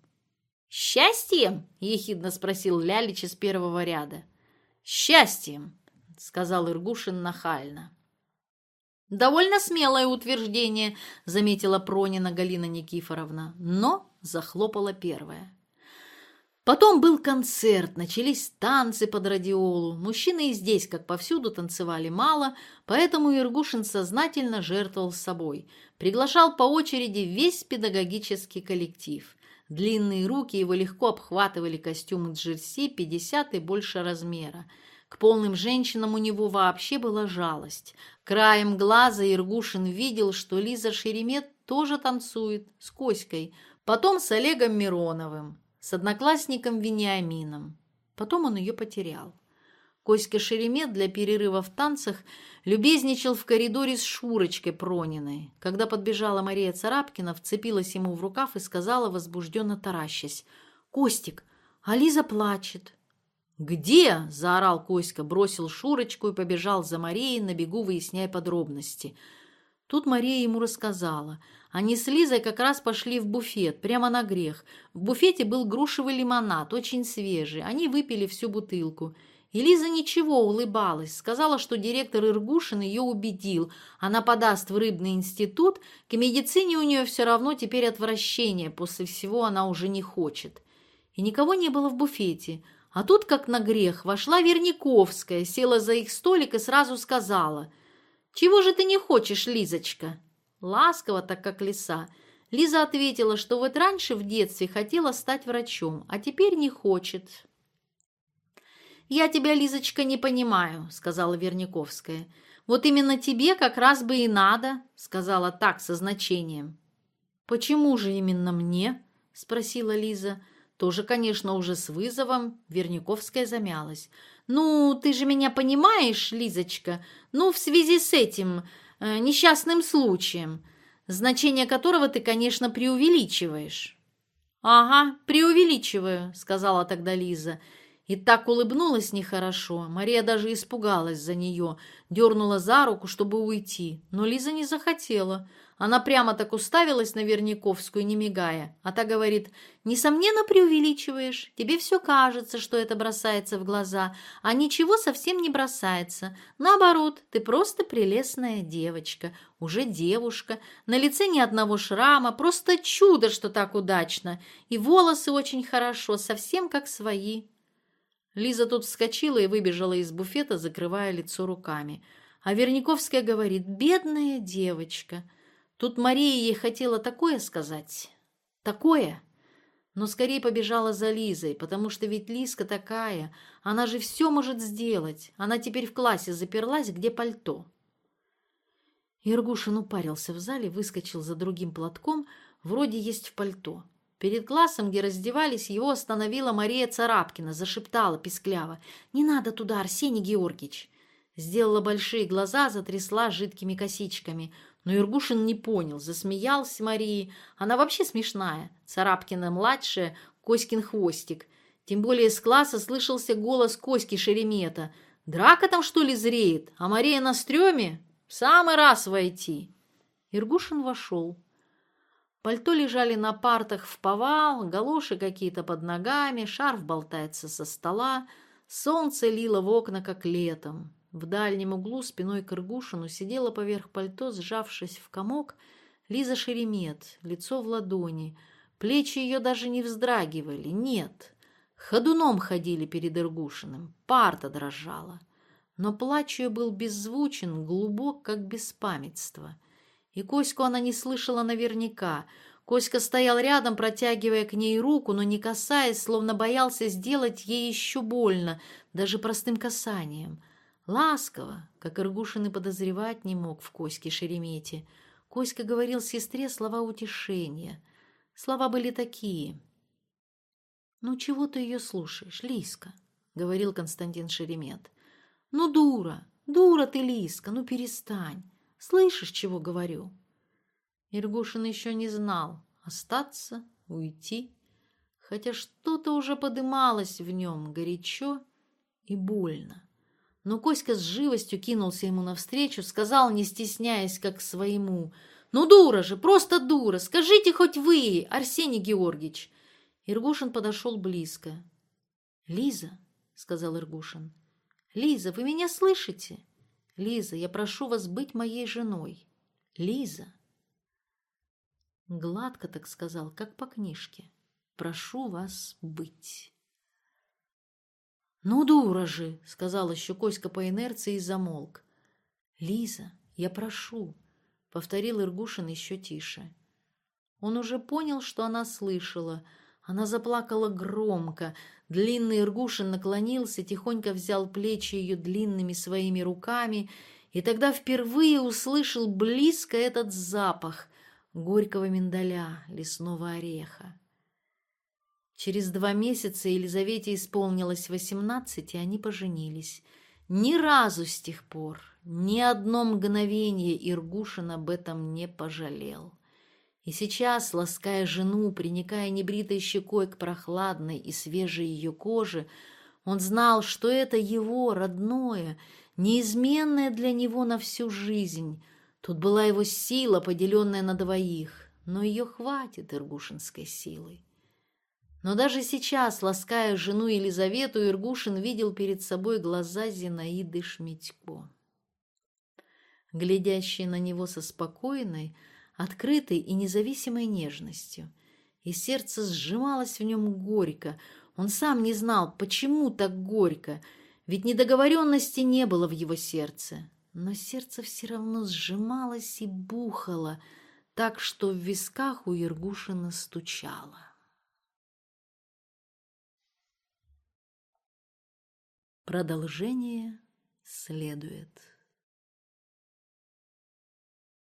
«Счастьем?» – ехидно спросил Лялич из первого ряда. «Счастьем!» – сказал Иргушин нахально. «Довольно смелое утверждение», – заметила Пронина Галина Никифоровна, но захлопала первая. Потом был концерт, начались танцы под радиолу. Мужчины и здесь, как повсюду, танцевали мало, поэтому Иргушин сознательно жертвовал собой. Приглашал по очереди весь педагогический коллектив. длинные руки его легко обхватывали костюм джерси 50 и больше размера. К полным женщинам у него вообще была жалость. Краем глаза Иргушин видел, что Лиза Шеремет тоже танцует с Коськой, потом с Олегом Мироновым, с одноклассником Вениамином. Потом он ее потерял. Коська Шеремет для перерыва в танцах любезничал в коридоре с Шурочкой Прониной. Когда подбежала Мария Царапкина, вцепилась ему в рукав и сказала, возбужденно таращась, «Костик, а Лиза плачет». «Где?» – заорал Коська, бросил Шурочку и побежал за Марией, на бегу выясняя подробности. Тут Мария ему рассказала. Они с Лизой как раз пошли в буфет, прямо на грех. В Элиза ничего улыбалась, сказала, что директор Иргушин ее убедил. Она подаст в рыбный институт, к медицине у нее все равно теперь отвращение, после всего она уже не хочет. И никого не было в буфете. А тут, как на грех, вошла Верниковская, села за их столик и сразу сказала. «Чего же ты не хочешь, Лизочка?» Ласково, так как лиса. Лиза ответила, что вот раньше в детстве хотела стать врачом, а теперь не хочет, «Я тебя, Лизочка, не понимаю», — сказала Верняковская. «Вот именно тебе как раз бы и надо», — сказала так со значением. «Почему же именно мне?» — спросила Лиза. Тоже, конечно, уже с вызовом. Верняковская замялась. «Ну, ты же меня понимаешь, Лизочка? Ну, в связи с этим э, несчастным случаем. значение которого ты, конечно, преувеличиваешь». «Ага, преувеличиваю», — сказала тогда Лиза. И так улыбнулась нехорошо. Мария даже испугалась за нее, дернула за руку, чтобы уйти. Но Лиза не захотела. Она прямо так уставилась на Верняковскую, не мигая. А та говорит, «Несомненно, преувеличиваешь. Тебе все кажется, что это бросается в глаза, а ничего совсем не бросается. Наоборот, ты просто прелестная девочка, уже девушка, на лице ни одного шрама, просто чудо, что Лиза тут вскочила и выбежала из буфета, закрывая лицо руками. А Верниковская говорит «Бедная девочка». Тут Мария ей хотела такое сказать. Такое. Но скорее побежала за Лизой, потому что ведь Лизка такая. Она же все может сделать. Она теперь в классе заперлась, где пальто. Иргушин упарился в зале, выскочил за другим платком, вроде есть в пальто. Перед классом, где раздевались, его остановила Мария Царапкина, зашептала пискляво. «Не надо туда, Арсений Георгиевич!» Сделала большие глаза, затрясла жидкими косичками. Но Иргушин не понял, засмеялся Марии. Она вообще смешная. Царапкина-младшая, Коськин хвостик. Тем более из класса слышался голос Коськи Шеремета. «Драка там, что ли, зреет? А Мария на стреме? В самый раз войти!» Иргушин вошел. Пальто лежали на партах в повал, галоши какие-то под ногами, шарф болтается со стола. Солнце лило в окна, как летом. В дальнем углу спиной к Иргушину сидела поверх пальто, сжавшись в комок, Лиза Шеремет, лицо в ладони. Плечи ее даже не вздрагивали, нет. Ходуном ходили перед Иргушиным, парта дрожала. Но плач ее был беззвучен, глубок, как беспамятство — и Коську она не слышала наверняка. Коська стоял рядом, протягивая к ней руку, но не касаясь, словно боялся сделать ей еще больно, даже простым касанием. Ласково, как Иргушин и подозревать не мог в Коське Шеремете. Коська говорил сестре слова утешения. Слова были такие. «Ну чего ты ее слушаешь, Лиска?» — говорил Константин Шеремет. «Ну дура, дура ты, Лиска, ну перестань. Слышишь, чего говорю?» Иргушин еще не знал, остаться, уйти, хотя что-то уже подымалось в нем горячо и больно. Но Коська с живостью кинулся ему навстречу, сказал, не стесняясь, как своему, «Ну, дура же, просто дура! Скажите хоть вы, Арсений Георгиевич!» Иргушин подошел близко. «Лиза», — сказал Иргушин, — «Лиза, вы меня слышите?» Лиза, я прошу вас быть моей женой. Лиза. Гладко так сказал, как по книжке. Прошу вас быть. «Ну, дура же!» — сказала Щукоська по инерции и замолк. «Лиза, я прошу!» — повторил Иргушин еще тише. Он уже понял, что она слышала. Она заплакала громко, Длинный Иргушин наклонился, тихонько взял плечи ее длинными своими руками, и тогда впервые услышал близко этот запах горького миндаля, лесного ореха. Через два месяца Елизавете исполнилось восемнадцать, и они поженились. Ни разу с тех пор, ни одно мгновение Иргушин об этом не пожалел. И сейчас, лаская жену, приникая небритой щекой к прохладной и свежей ее коже, он знал, что это его родное, неизменное для него на всю жизнь. Тут была его сила, поделенная на двоих, но ее хватит иргушинской силой. Но даже сейчас, лаская жену Елизавету, Иргушин видел перед собой глаза Зинаиды Шмитько, глядящие на него со спокойной, открытой и независимой нежностью. И сердце сжималось в нем горько. Он сам не знал, почему так горько, ведь недоговоренности не было в его сердце. Но сердце все равно сжималось и бухало, так что в висках у Ергушина стучало. Продолжение следует.